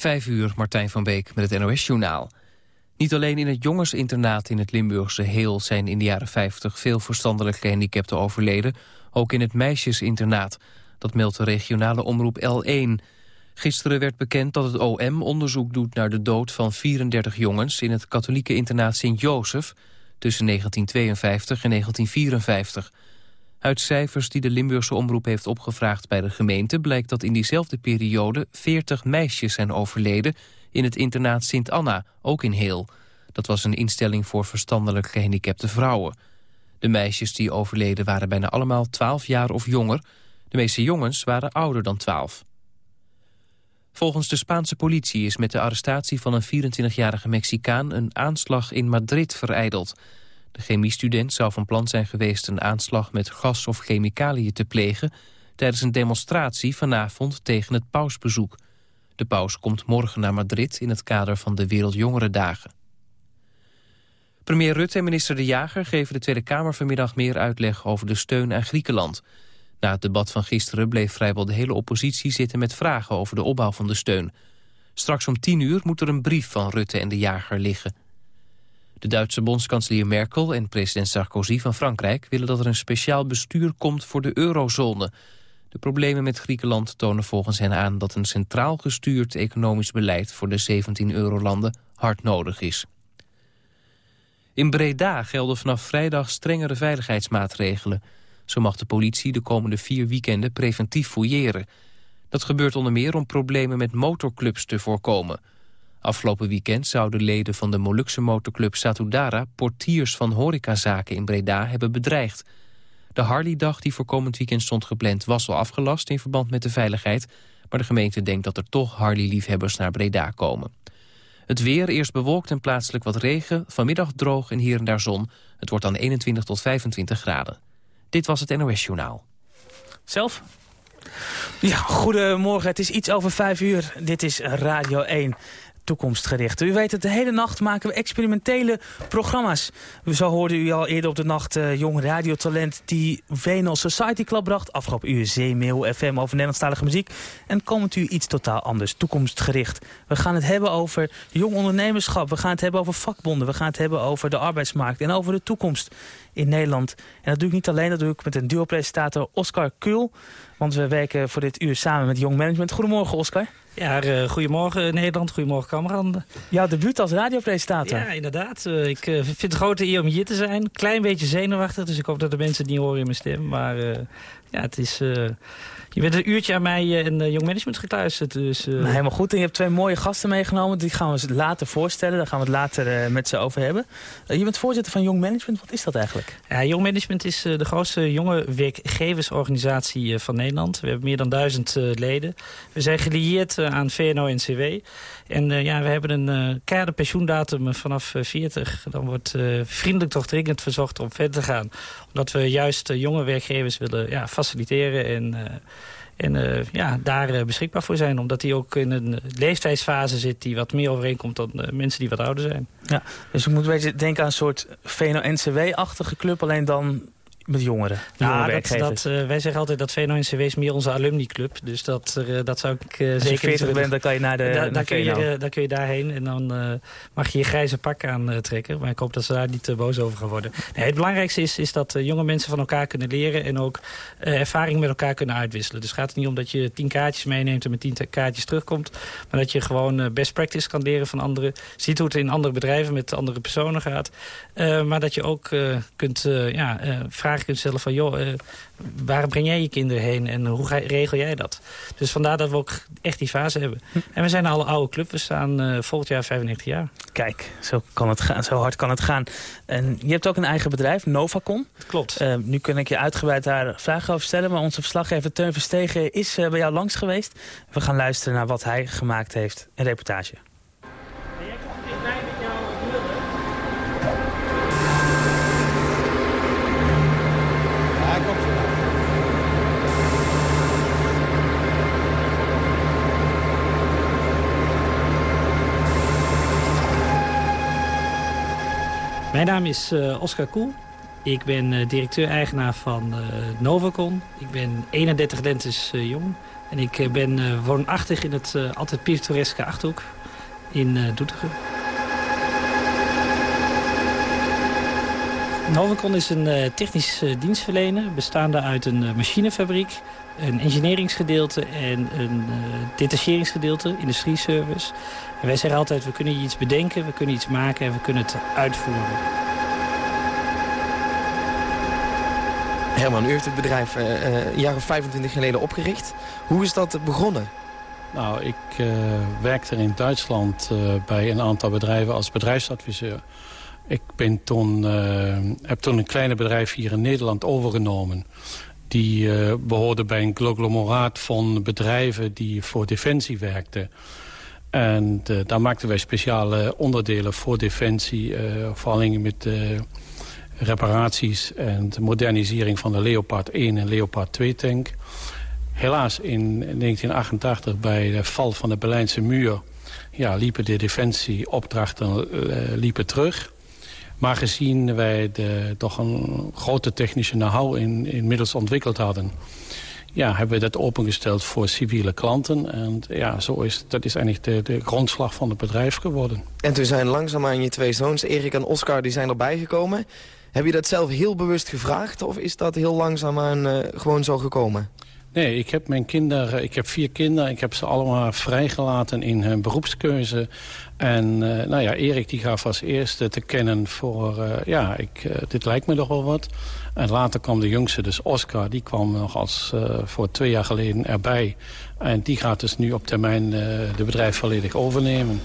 Vijf uur, Martijn van Beek met het NOS-journaal. Niet alleen in het jongensinternaat in het Limburgse Heel... zijn in de jaren 50 veel verstandelijk gehandicapten overleden... ook in het meisjesinternaat. Dat meldt de regionale omroep L1. Gisteren werd bekend dat het OM onderzoek doet naar de dood van 34 jongens... in het katholieke internaat Sint-Jozef tussen 1952 en 1954... Uit cijfers die de Limburgse omroep heeft opgevraagd bij de gemeente... blijkt dat in diezelfde periode 40 meisjes zijn overleden... in het internaat Sint Anna, ook in Heel. Dat was een instelling voor verstandelijk gehandicapte vrouwen. De meisjes die overleden waren bijna allemaal 12 jaar of jonger. De meeste jongens waren ouder dan 12. Volgens de Spaanse politie is met de arrestatie van een 24-jarige Mexicaan... een aanslag in Madrid vereideld... De chemiestudent zou van plan zijn geweest een aanslag met gas of chemicaliën te plegen tijdens een demonstratie vanavond tegen het pausbezoek. De paus komt morgen naar Madrid in het kader van de Wereldjongerendagen. Premier Rutte en minister De Jager geven de Tweede Kamer vanmiddag meer uitleg over de steun aan Griekenland. Na het debat van gisteren bleef vrijwel de hele oppositie zitten met vragen over de opbouw van de steun. Straks om tien uur moet er een brief van Rutte en De Jager liggen. De Duitse bondskanselier Merkel en president Sarkozy van Frankrijk... willen dat er een speciaal bestuur komt voor de eurozone. De problemen met Griekenland tonen volgens hen aan... dat een centraal gestuurd economisch beleid voor de 17 eurolanden hard nodig is. In Breda gelden vanaf vrijdag strengere veiligheidsmaatregelen. Zo mag de politie de komende vier weekenden preventief fouilleren. Dat gebeurt onder meer om problemen met motorclubs te voorkomen... Afgelopen weekend zouden leden van de Molukse motorclub Satudara... portiers van horecazaken in Breda hebben bedreigd. De Harley-dag die voor komend weekend stond gepland... was al afgelast in verband met de veiligheid... maar de gemeente denkt dat er toch Harley-liefhebbers naar Breda komen. Het weer eerst bewolkt en plaatselijk wat regen. Vanmiddag droog en hier en daar zon. Het wordt dan 21 tot 25 graden. Dit was het NOS Journaal. Zelf? Ja, goedemorgen. Het is iets over vijf uur. Dit is Radio 1 toekomstgericht. U weet het, de hele nacht maken we experimentele programma's. Zo hoorde u al eerder op de nacht uh, jong radiotalent... die Venal Society Club bracht. Afgelopen uur Zeemail FM over Nederlandstalige muziek. En komt u iets totaal anders, toekomstgericht. We gaan het hebben over jong ondernemerschap. We gaan het hebben over vakbonden. We gaan het hebben over de arbeidsmarkt en over de toekomst in Nederland. En dat doe ik niet alleen, dat doe ik met een duo-presentator Oscar Kul. Want we werken voor dit uur samen met Jong Management. Goedemorgen, Oscar. Ja, uh, goedemorgen Nederland, goedemorgen Cameron. Jouw debuut als radiopresentator. Ja, inderdaad. Uh, ik uh, vind het een grote eer om hier te zijn. Klein beetje zenuwachtig, dus ik hoop dat de mensen het niet horen in mijn stem. Maar ja, het is je bent een uurtje aan mij uh, en Young Management gekluisterd. Dus, uh... nou, helemaal goed. En je hebt twee mooie gasten meegenomen. Die gaan we later voorstellen. Daar gaan we het later met ze over hebben. je bent voorzitter van Young Management. Wat is dat eigenlijk? Ja, Young Management is de grootste jonge werkgeversorganisatie van Nederland. We hebben meer dan duizend leden. We zijn gelieerd aan VNO-NCW. En ja, we hebben een kaderpensioendatum vanaf 40. Dan wordt vriendelijk toch dringend verzocht om verder te gaan. Omdat we juist jonge werkgevers willen ja, faciliteren en en uh, ja, daar uh, beschikbaar voor zijn. Omdat hij ook in een leeftijdsfase zit die wat meer overeenkomt dan uh, mensen die wat ouder zijn. Ja, dus ik moet een beetje denken aan een soort VNO-NCW-achtige club. Alleen dan met jongeren, nou, dat, dat uh, wij zeggen altijd dat VNO-NCW is meer onze alumni-club. Dus dat, uh, dat zou ik uh, Als je 40 bent, dan kan je naar de da, dan, kun je, dan kun je daarheen en dan mag je je grijze pak aantrekken. Maar ik hoop dat ze daar niet boos over gaan worden. Nee, het belangrijkste is, is dat jonge mensen van elkaar kunnen leren... en ook ervaring met elkaar kunnen uitwisselen. Dus het gaat niet om dat je tien kaartjes meeneemt en met tien kaartjes terugkomt. Maar dat je gewoon best practice kan leren van anderen. Ziet hoe het in andere bedrijven met andere personen gaat. maar dat je ook kunt ja, vragen kunt stellen van... joh, uh, waar breng jij je kinderen heen en hoe ga, regel jij dat? Dus vandaar dat we ook echt die fase hebben. Hm. En we zijn al een oude club, we staan uh, volgend jaar 95 jaar. Kijk, zo, kan het gaan, zo hard kan het gaan. En je hebt ook een eigen bedrijf, Novacon. Klopt. Uh, nu kan ik je uitgebreid daar vragen over stellen... maar onze verslaggever Teun Verstegen is bij jou langs geweest. We gaan luisteren naar wat hij gemaakt heeft, een reportage. Mijn naam is uh, Oscar Koel. Ik ben directeur-eigenaar van Novacon. Ik ben 31 lentes jong. En ik ben woonachtig in het altijd pittoreske Achterhoek in Doetinchem. Novacon is een technisch dienstverlener bestaande uit een machinefabriek, een engineeringsgedeelte en een detacheringsgedeelte, industrieservice. En wij zeggen altijd, we kunnen iets bedenken, we kunnen iets maken en we kunnen het uitvoeren. Herman, u heeft het bedrijf een jaar of 25 geleden opgericht. Hoe is dat begonnen? Nou, ik werkte in Duitsland bij een aantal bedrijven als bedrijfsadviseur. Ik ben toen, uh, heb toen een kleine bedrijf hier in Nederland overgenomen. Die uh, behoorde bij een conglomeraat van bedrijven die voor Defensie werkten. En uh, daar maakten wij speciale onderdelen voor Defensie. vooral met reparaties en de modernisering van de Leopard 1 en Leopard 2 tank. Helaas in 1988 bij de val van de Berlijnse muur... Ja, liepen de defensieopdrachten liepen terug... Maar gezien wij de, toch een grote technische know-how in, inmiddels ontwikkeld hadden... Ja, hebben we dat opengesteld voor civiele klanten. En ja, zo is, dat is eigenlijk de, de grondslag van het bedrijf geworden. En toen zijn langzaamaan je twee zoons, Erik en Oscar, die zijn erbij gekomen. Heb je dat zelf heel bewust gevraagd of is dat heel langzaamaan uh, gewoon zo gekomen? Nee, ik heb mijn kinderen, ik heb vier kinderen. Ik heb ze allemaal vrijgelaten in hun beroepskeuze. En uh, nou ja, Erik die gaf als eerste te kennen voor, uh, ja, ik, dit lijkt me toch wel wat. En later kwam de jongste, dus Oscar, die kwam nog als voor twee jaar geleden erbij. En die gaat dus nu op termijn de bedrijf volledig overnemen.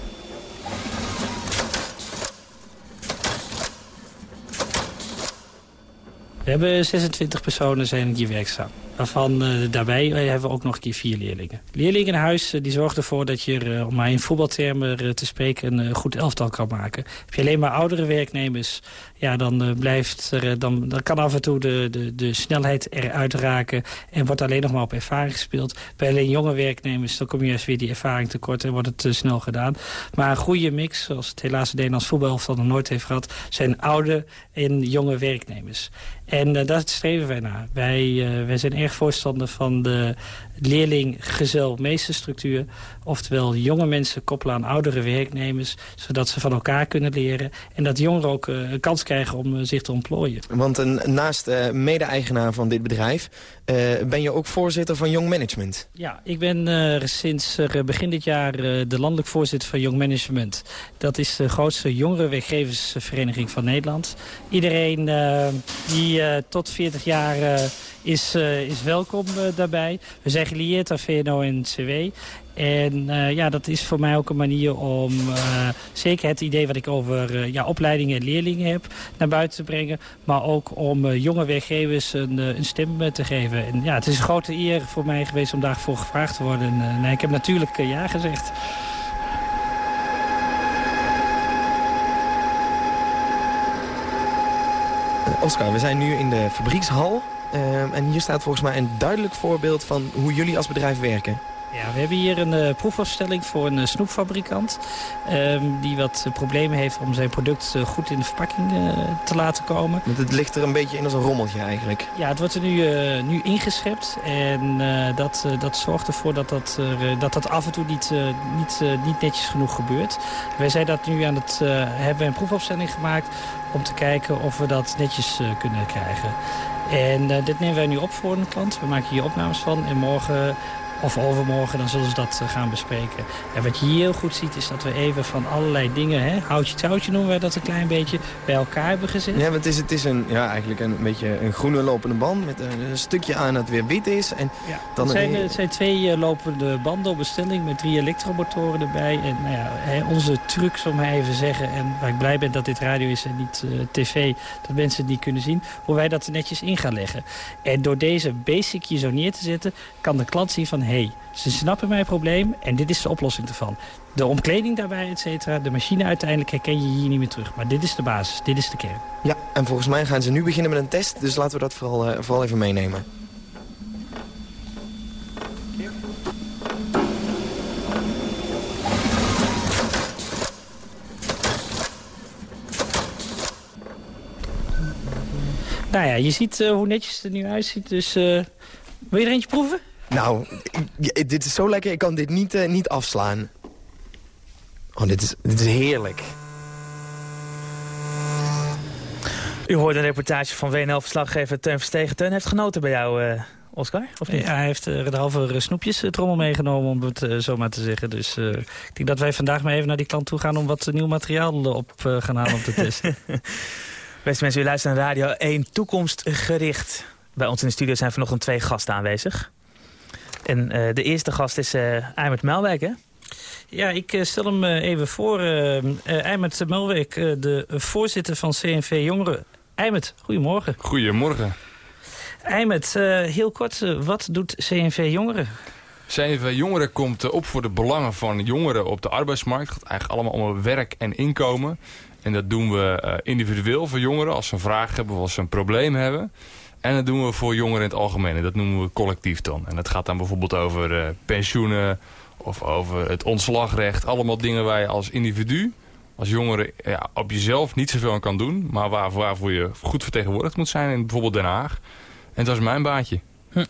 We hebben 26 personen zijn hier werkzaam. Waarvan uh, daarbij uh, hebben we ook nog een keer vier leerlingen. Leerlingen in huis uh, die zorgen ervoor dat je, om maar in voetbaltermen te spreken, een goed elftal kan maken. Heb je alleen maar oudere werknemers, ja, dan, blijft er, dan, kan af en toe de, de, de snelheid eruit raken en wordt alleen nog maar op ervaring gespeeld. Bij alleen jonge werknemers, dan kom je juist weer die ervaring tekort en wordt het te snel gedaan. Maar een goede mix, zoals het helaas de Nederlands voetbalelftal nog nooit heeft gehad, zijn oude en jonge werknemers. En uh, daar streven wij naar. Wij, uh, wij zijn erg voorstander van de leerling-gezel-meesterstructuur. Oftewel jonge mensen koppelen aan oudere werknemers... zodat ze van elkaar kunnen leren. En dat jongeren ook uh, een kans krijgen om zich te ontplooien. Want een, naast mede-eigenaar van dit bedrijf... ben je ook voorzitter van Young Management. Ja, ik ben sinds begin dit jaar de landelijk voorzitter van Young Management. Dat is de grootste jongerenwerkgeversvereniging van Nederland. Iedereen die tot 40 jaar is, uh, is welkom daarbij. We zijn gelieerd aan VNO en CW. En ja, dat is voor mij ook een manier om zeker het idee wat ik over ja, opleidingen en leerlingen heb naar buiten te brengen. Maar ook om jonge werkgevers een, een stem te geven. En ja, het is een grote eer voor mij geweest om daarvoor gevraagd te worden. En ik heb natuurlijk ja gezegd. Oscar, we zijn nu in de fabriekshal. Uh, en hier staat volgens mij een duidelijk voorbeeld van hoe jullie als bedrijf werken. Ja, we hebben hier een uh, proefafstelling voor een uh, snoepfabrikant... Uh, die wat problemen heeft om zijn product eh, goed in de verpakking te laten komen. Want het ligt er een beetje in als een rommeltje eigenlijk. Ja, het wordt er nu, nu ingeschept. En dat, dat zorgt ervoor dat dat, dat, dat af en toe niet, niet, niet netjes genoeg gebeurt. Wij zijn dat nu aan het, hebben een proefafstelling gemaakt... om te kijken of we dat netjes kunnen krijgen. En dit nemen wij nu op voor een klant. We maken hier opnames van. En morgen of overmorgen, dan zullen ze dat eh, gaan bespreken. En wat je hier heel goed ziet, is dat we even van allerlei dingen... Hè, houtje touwtje noemen wij dat een klein beetje, bij elkaar hebben gezet. Ja, want het is, het is een, ja, eigenlijk een beetje een groene lopende band... met een, stukje aan dat weer wit is. En ja, dan het, zijn, het zijn twee uh, lopende banden op bestelling met drie elektromotoren erbij. En nou ja, hè, onze truc, zal maar even zeggen... en waar ik blij ben dat dit radio is en niet uh, tv... dat mensen het niet kunnen zien, hoe wij dat er netjes in gaan leggen. En door deze basic hier zo neer te zetten... kan de klant zien van hey, ze snappen mijn probleem en dit is de oplossing ervan. De omkleding daarbij, et cetera, de machine uiteindelijk herken je hier niet meer terug. Maar dit is de basis, dit is de kern. Ja, en volgens mij gaan ze nu beginnen met een test, dus laten we dat vooral, uh, vooral even meenemen. Nou ja, je ziet hoe netjes het er nu uitziet. Dus wil je er eentje proeven? Nou, dit is zo lekker. Ik kan dit niet, niet afslaan. Oh, dit is, dit is heerlijk. U hoorde een reportage van WNL-verslaggever Teun Verstegen. Teun heeft genoten bij jou, uh, Oscar, of niet? Ja, hij heeft uh, de halve snoepjes trommel meegenomen, om het uh, zo maar te zeggen. Dus ik denk dat wij vandaag maar even naar die klant toe gaan... om wat nieuw materiaal op gaan halen om te testen. Beste mensen, u luistert naar Radio 1 Toekomstgericht. Bij ons in de studio zijn vanochtend twee gasten aanwezig. En de eerste gast is uh, Eimert Melwijk, hè? Ja, ik stel hem even voor. Uh, Eimert Melwijk, de voorzitter van CNV Jongeren Eimet, goedemorgen. Goedemorgen. Eimet, uh, heel kort, uh, wat doet CNV Jongeren? CNV Jongeren komt uh, op voor de belangen van jongeren op de arbeidsmarkt. Het gaat eigenlijk allemaal om werk en inkomen. En dat doen we individueel voor jongeren als ze een vraag hebben of als ze een probleem hebben. En dat doen we voor jongeren in het algemeen. En dat noemen we collectief dan. En dat gaat dan bijvoorbeeld over pensioenen of over het ontslagrecht. Allemaal dingen waar je als individu als jongere ja, op jezelf niet zoveel aan kan doen. Maar waar, waarvoor je goed vertegenwoordigd moet zijn in bijvoorbeeld Den Haag. En dat is mijn baantje. Hm.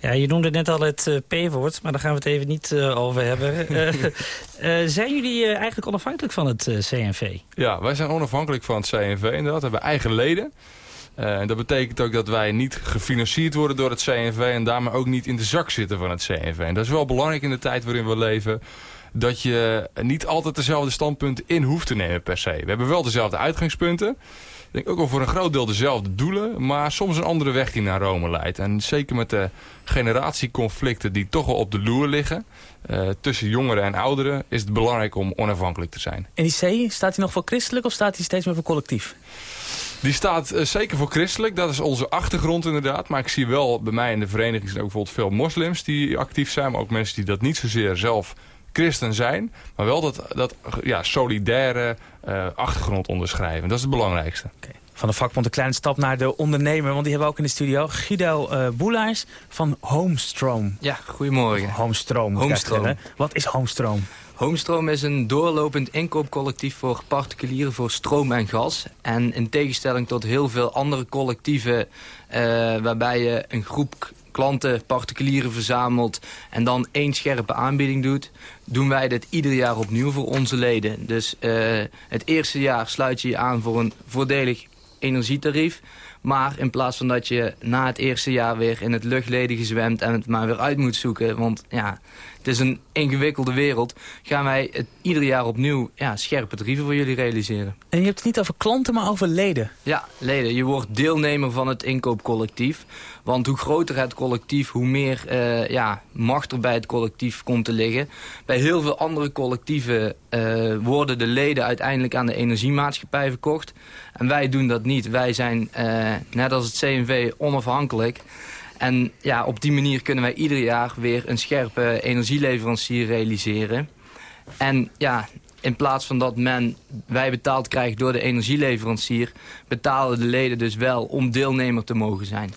Ja, je noemde net al het uh, P-woord, maar daar gaan we het even niet uh, over hebben. Uh, zijn jullie eigenlijk onafhankelijk van het CNV? Ja, wij zijn onafhankelijk van het CNV inderdaad. We hebben eigen leden. En dat betekent ook dat wij niet gefinancierd worden door het CNV... en daarmee ook niet in de zak zitten van het CNV. En dat is wel belangrijk in de tijd waarin we leven dat je niet altijd dezelfde standpunten in hoeft te nemen per se. We hebben wel dezelfde uitgangspunten. Ik denk ook wel voor een groot deel dezelfde doelen, maar soms een andere weg die naar Rome leidt. En zeker met de generatieconflicten die toch wel op de loer liggen, uh, tussen jongeren en ouderen, is het belangrijk om onafhankelijk te zijn. En die C, staat hij nog voor christelijk of staat hij steeds meer voor collectief? Die staat uh, zeker voor christelijk, dat is onze achtergrond inderdaad. Maar ik zie wel bij mij in de vereniging zijn ook bijvoorbeeld veel moslims die actief zijn. Maar ook mensen die dat niet zozeer zelf christen zijn, maar wel dat, dat ja, solidaire uh, achtergrond onderschrijven. Dat is het belangrijkste. Okay. Van de vakbond een kleine stap naar de ondernemer, want die hebben we ook in de studio. Guido uh, Boelaars van Homestroom. Ja, goedemorgen. Homestroom. Homestroom. Wat is Homestroom? Homestroom is een doorlopend inkoopcollectief voor particulieren voor stroom en gas. En in tegenstelling tot heel veel andere collectieven... Uh, waarbij je een groep klanten, particulieren verzamelt... en dan één scherpe aanbieding doet... doen wij dit ieder jaar opnieuw voor onze leden. Dus uh, het eerste jaar sluit je je aan voor een voordelig energietarief... Maar in plaats van dat je na het eerste jaar weer in het luchtledige zwemt... en het maar weer uit moet zoeken, want ja, is een ingewikkelde wereld... gaan wij het ieder jaar opnieuw ja, scherpe tarieven voor jullie realiseren. En je hebt het niet over klanten, maar over leden? Ja, leden. Je wordt deelnemer van het inkoopcollectief. Want hoe groter het collectief, hoe meer uh, ja, macht er bij het collectief komt te liggen. Bij heel veel andere collectieven uh, worden de leden uiteindelijk aan de energiemaatschappij verkocht. En wij doen dat niet. Wij zijn, uh, net als het CNV, onafhankelijk. En ja, op die manier kunnen wij ieder jaar weer een scherpe energieleverancier realiseren. En ja, in plaats van dat men wij betaald krijgt door de energieleverancier... betalen de leden dus wel om deelnemer te mogen zijn.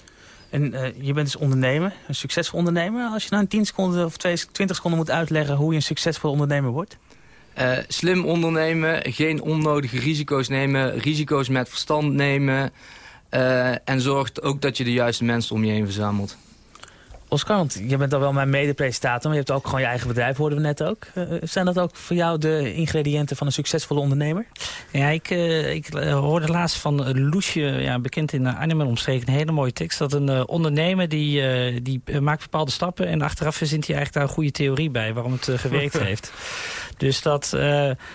En uh, je bent dus ondernemer, een succesvol ondernemer. Als je nou in 10 seconden of 20 seconden moet uitleggen hoe je een succesvol ondernemer wordt? Uh, slim ondernemen, geen onnodige risico's nemen, risico's met verstand nemen... Uh, en zorgt ook dat je de juiste mensen om je heen verzamelt. Oscar, want je bent al wel mijn mede-presentator, maar je hebt ook gewoon je eigen bedrijf, hoorden we net ook. Uh, zijn dat ook voor jou de ingrediënten van een succesvolle ondernemer? Ja, ik, uh, ik hoorde laatst van Loesje, ja, bekend in Arnhem omstreken, een hele mooie tekst. Dat een ondernemer die, die maakt bepaalde stappen en achteraf verzint hij eigenlijk daar een goede theorie bij waarom het gewerkt heeft. Dus dat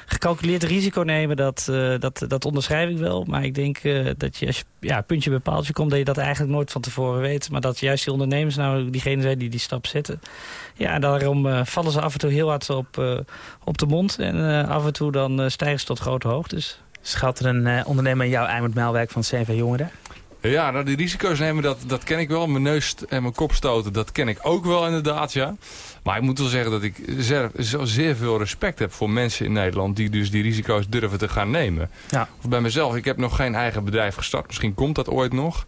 gecalculeerd risico nemen, dat, dat, dat onderschrijf ik wel. Maar ik denk dat je als je ja, puntje bij paaltje komt... dat je dat eigenlijk nooit van tevoren weet. Maar dat juist die ondernemers nou diegene zijn die die stap zetten. Ja, daarom vallen ze af en toe heel hard op, op de mond. En af en toe dan stijgen ze tot grote hoogtes. Schat er een ondernemer in jouw Eimert Mijlwijk van CV Jongeren? Ja, nou, die risico's nemen, dat, dat ken ik wel. Mijn neus en mijn kop stoten, dat ken ik ook wel inderdaad, ja. Maar ik moet wel zeggen dat ik zeer, zeer veel respect heb voor mensen in Nederland... die dus die risico's durven te gaan nemen. Ja. Of bij mezelf, ik heb nog geen eigen bedrijf gestart. Misschien komt dat ooit nog.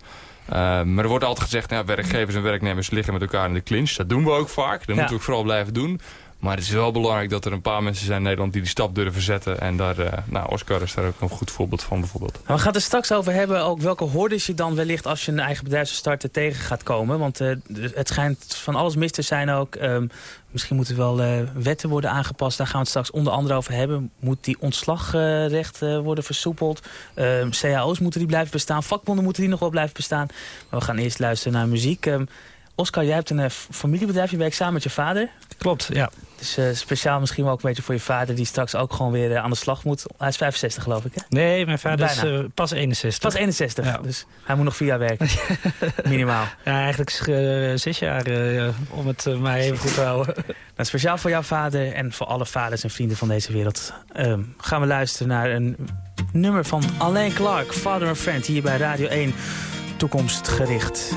Uh, maar er wordt altijd gezegd, nou, werkgevers en werknemers liggen met elkaar in de clinch. Dat doen we ook vaak. Dat moeten we ook vooral blijven doen. Maar het is wel belangrijk dat er een paar mensen zijn in Nederland die die stap durven zetten. En daar, uh, nou, Oscar is daar ook een goed voorbeeld van bijvoorbeeld. We gaan het straks over hebben, ook welke hordes je dan wellicht als je een eigen bedrijf zou starten tegen gaat komen. Want uh, het schijnt van alles mis te zijn ook. Um, misschien moeten wel uh, wetten worden aangepast. Daar gaan we het straks onder andere over hebben. Moet die ontslagrecht worden versoepeld? Um, cao's moeten die blijven bestaan? Vakbonden moeten die nog wel blijven bestaan? Maar we gaan eerst luisteren naar muziek. Um, Oscar, jij hebt een familiebedrijf. Je werkt samen met je vader. Klopt, ja. Dus uh, speciaal misschien wel ook een beetje voor je vader... die straks ook gewoon weer uh, aan de slag moet. Hij is 65 geloof ik, hè? Nee, mijn vader Bijna. is pas 61. Pas 61, ja. dus hij moet nog vier jaar werken. Minimaal. Ja, eigenlijk zes jaar om het maar even goed te houden. Nou, speciaal voor jouw vader en voor alle vaders en vrienden van deze wereld... Um, gaan we luisteren naar een nummer van Alain Clark, Father and Friend... hier bij Radio 1, toekomstgericht.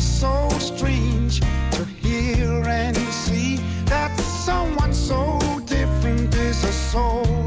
So strange to hear and see that someone so different is a soul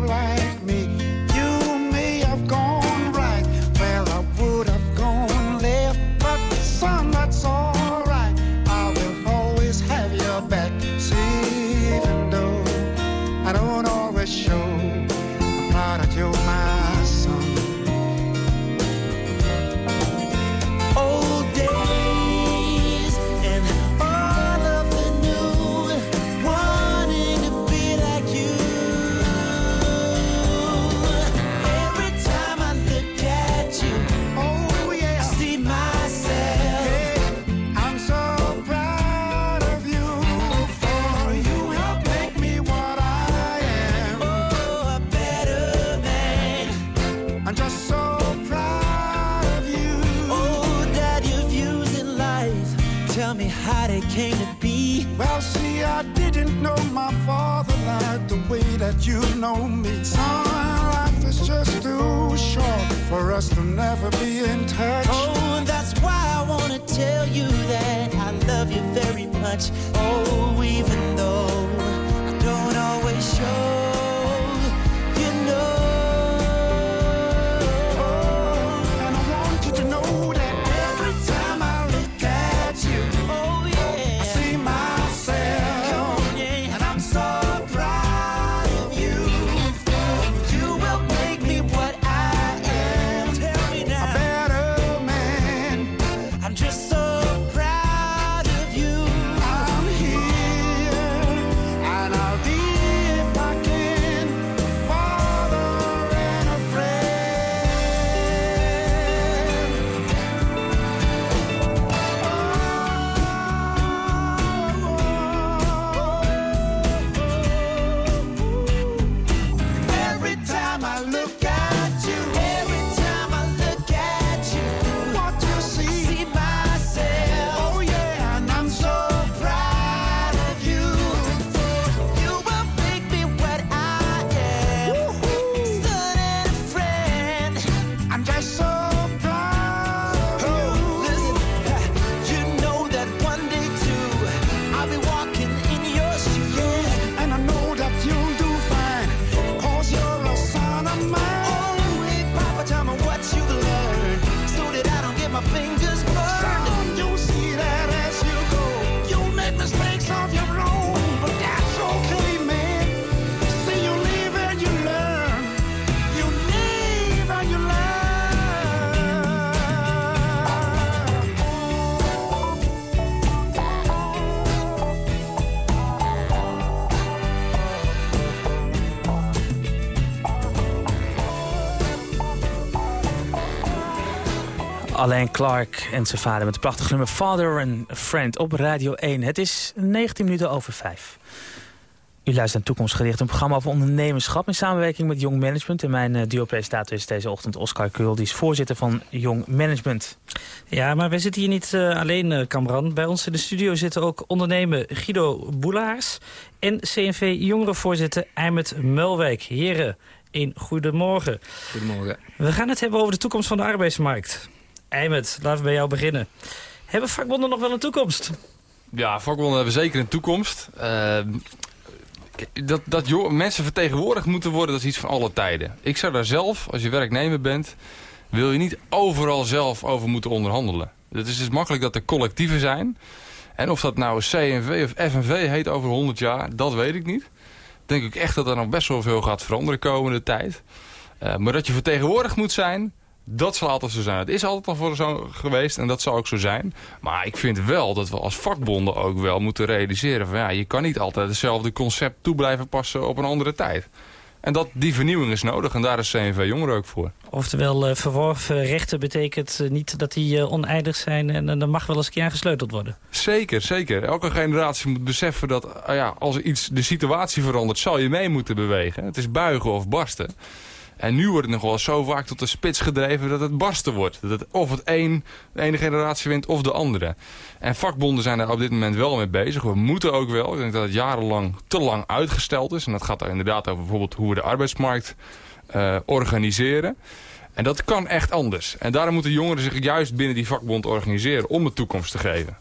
Alain Clark en zijn vader met de prachtige nummer Father and Friend op Radio 1. Het is 19 minuten over 5. U luistert naar Toekomstgericht, een programma over ondernemerschap... in samenwerking met Jong Management. En mijn uh, duo-presentator is deze ochtend Oscar Keul. Die is voorzitter van Jong Management. Ja, maar wij zitten hier niet uh, alleen, uh, Kamran. Bij ons in de studio zitten ook ondernemer Guido Boelaars... en CNV Jongerenvoorzitter Eimet Mulwijk. Heren, een goedemorgen. Goedemorgen. We gaan het hebben over de toekomst van de arbeidsmarkt. Eimet, laten we bij jou beginnen. Hebben vakbonden nog wel een toekomst? Ja, vakbonden hebben zeker een toekomst. Uh, dat, dat mensen vertegenwoordigd moeten worden, dat is iets van alle tijden. Ik zou daar zelf, als je werknemer bent, wil je niet overal zelf over moeten onderhandelen. Het is dus makkelijk dat er collectieven zijn. En of dat nou CNV of FNV heet over 100 jaar, dat weet ik niet. Denk ik echt dat er nog best wel veel gaat veranderen komende tijd. Uh, maar dat je vertegenwoordigd moet zijn, dat zal altijd zo zijn. Het is altijd al voor zo geweest en dat zal ook zo zijn. Maar ik vind wel dat we als vakbonden ook wel moeten realiseren... van ja, je kan niet altijd hetzelfde concept toe blijven passen op een andere tijd. En dat, die vernieuwing is nodig en daar is CNV Jongeren ook voor. Oftewel, uh, verworven rechten betekent uh, niet dat die uh, oneindig zijn... en er mag wel eens een keer gesleuteld worden. Zeker, zeker. Elke generatie moet beseffen dat ja, als iets, de situatie verandert... zal je mee moeten bewegen. Het is buigen of barsten. En nu wordt het nog wel zo vaak tot de spits gedreven dat het barsten wordt. Dat het of het een, de ene generatie wint of de andere. En vakbonden zijn daar op dit moment wel mee bezig. We moeten ook wel. Ik denk dat het jarenlang te lang uitgesteld is. En dat gaat er inderdaad over bijvoorbeeld hoe we de arbeidsmarkt uh, organiseren. En dat kan echt anders. En daarom moeten jongeren zich juist binnen die vakbond organiseren om een toekomst te geven.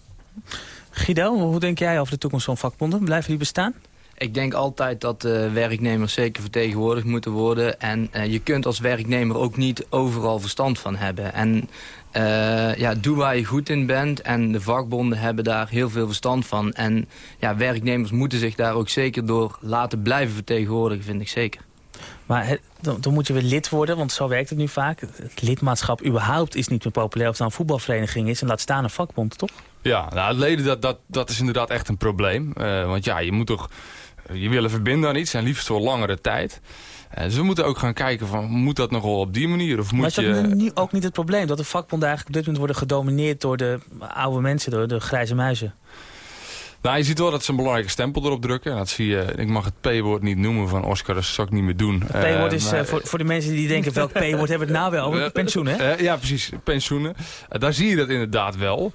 Guido, hoe denk jij over de toekomst van vakbonden? Blijven die bestaan? Ik denk altijd dat uh, werknemers zeker vertegenwoordigd moeten worden. En uh, je kunt als werknemer ook niet overal verstand van hebben. En uh, ja, doe waar je goed in bent. En de vakbonden hebben daar heel veel verstand van. En ja, werknemers moeten zich daar ook zeker door laten blijven vertegenwoordigen, vind ik zeker. Maar het, dan, dan, moet je weer lid worden, want zo werkt het nu vaak. Het lidmaatschap überhaupt is niet meer populair of het nou een voetbalvereniging is. En laat staan een vakbond, toch? Ja, nou, het leden, dat, dat, dat is inderdaad echt een probleem. Uh, want ja, je moet toch je willen verbinden aan iets en liefst voor langere tijd. Uh, dus we moeten ook gaan kijken van, moet dat nog wel op die manier? Of moet maar is dat je... nu ook niet het probleem? Dat de vakbonden eigenlijk op dit moment worden gedomineerd door de oude mensen, door de grijze muizen? Nou, je ziet wel dat ze een belangrijke stempel erop drukken. En dat zie je, ik mag het P-woord niet noemen van Oscar, dat zal ik niet meer doen. Het P-woord is, uh, maar, uh, voor, voor de mensen die denken, welk P-woord hebben we het nou wel over? Pensioenen, hè? Uh, ja, precies, pensioenen. daar zie je dat inderdaad wel.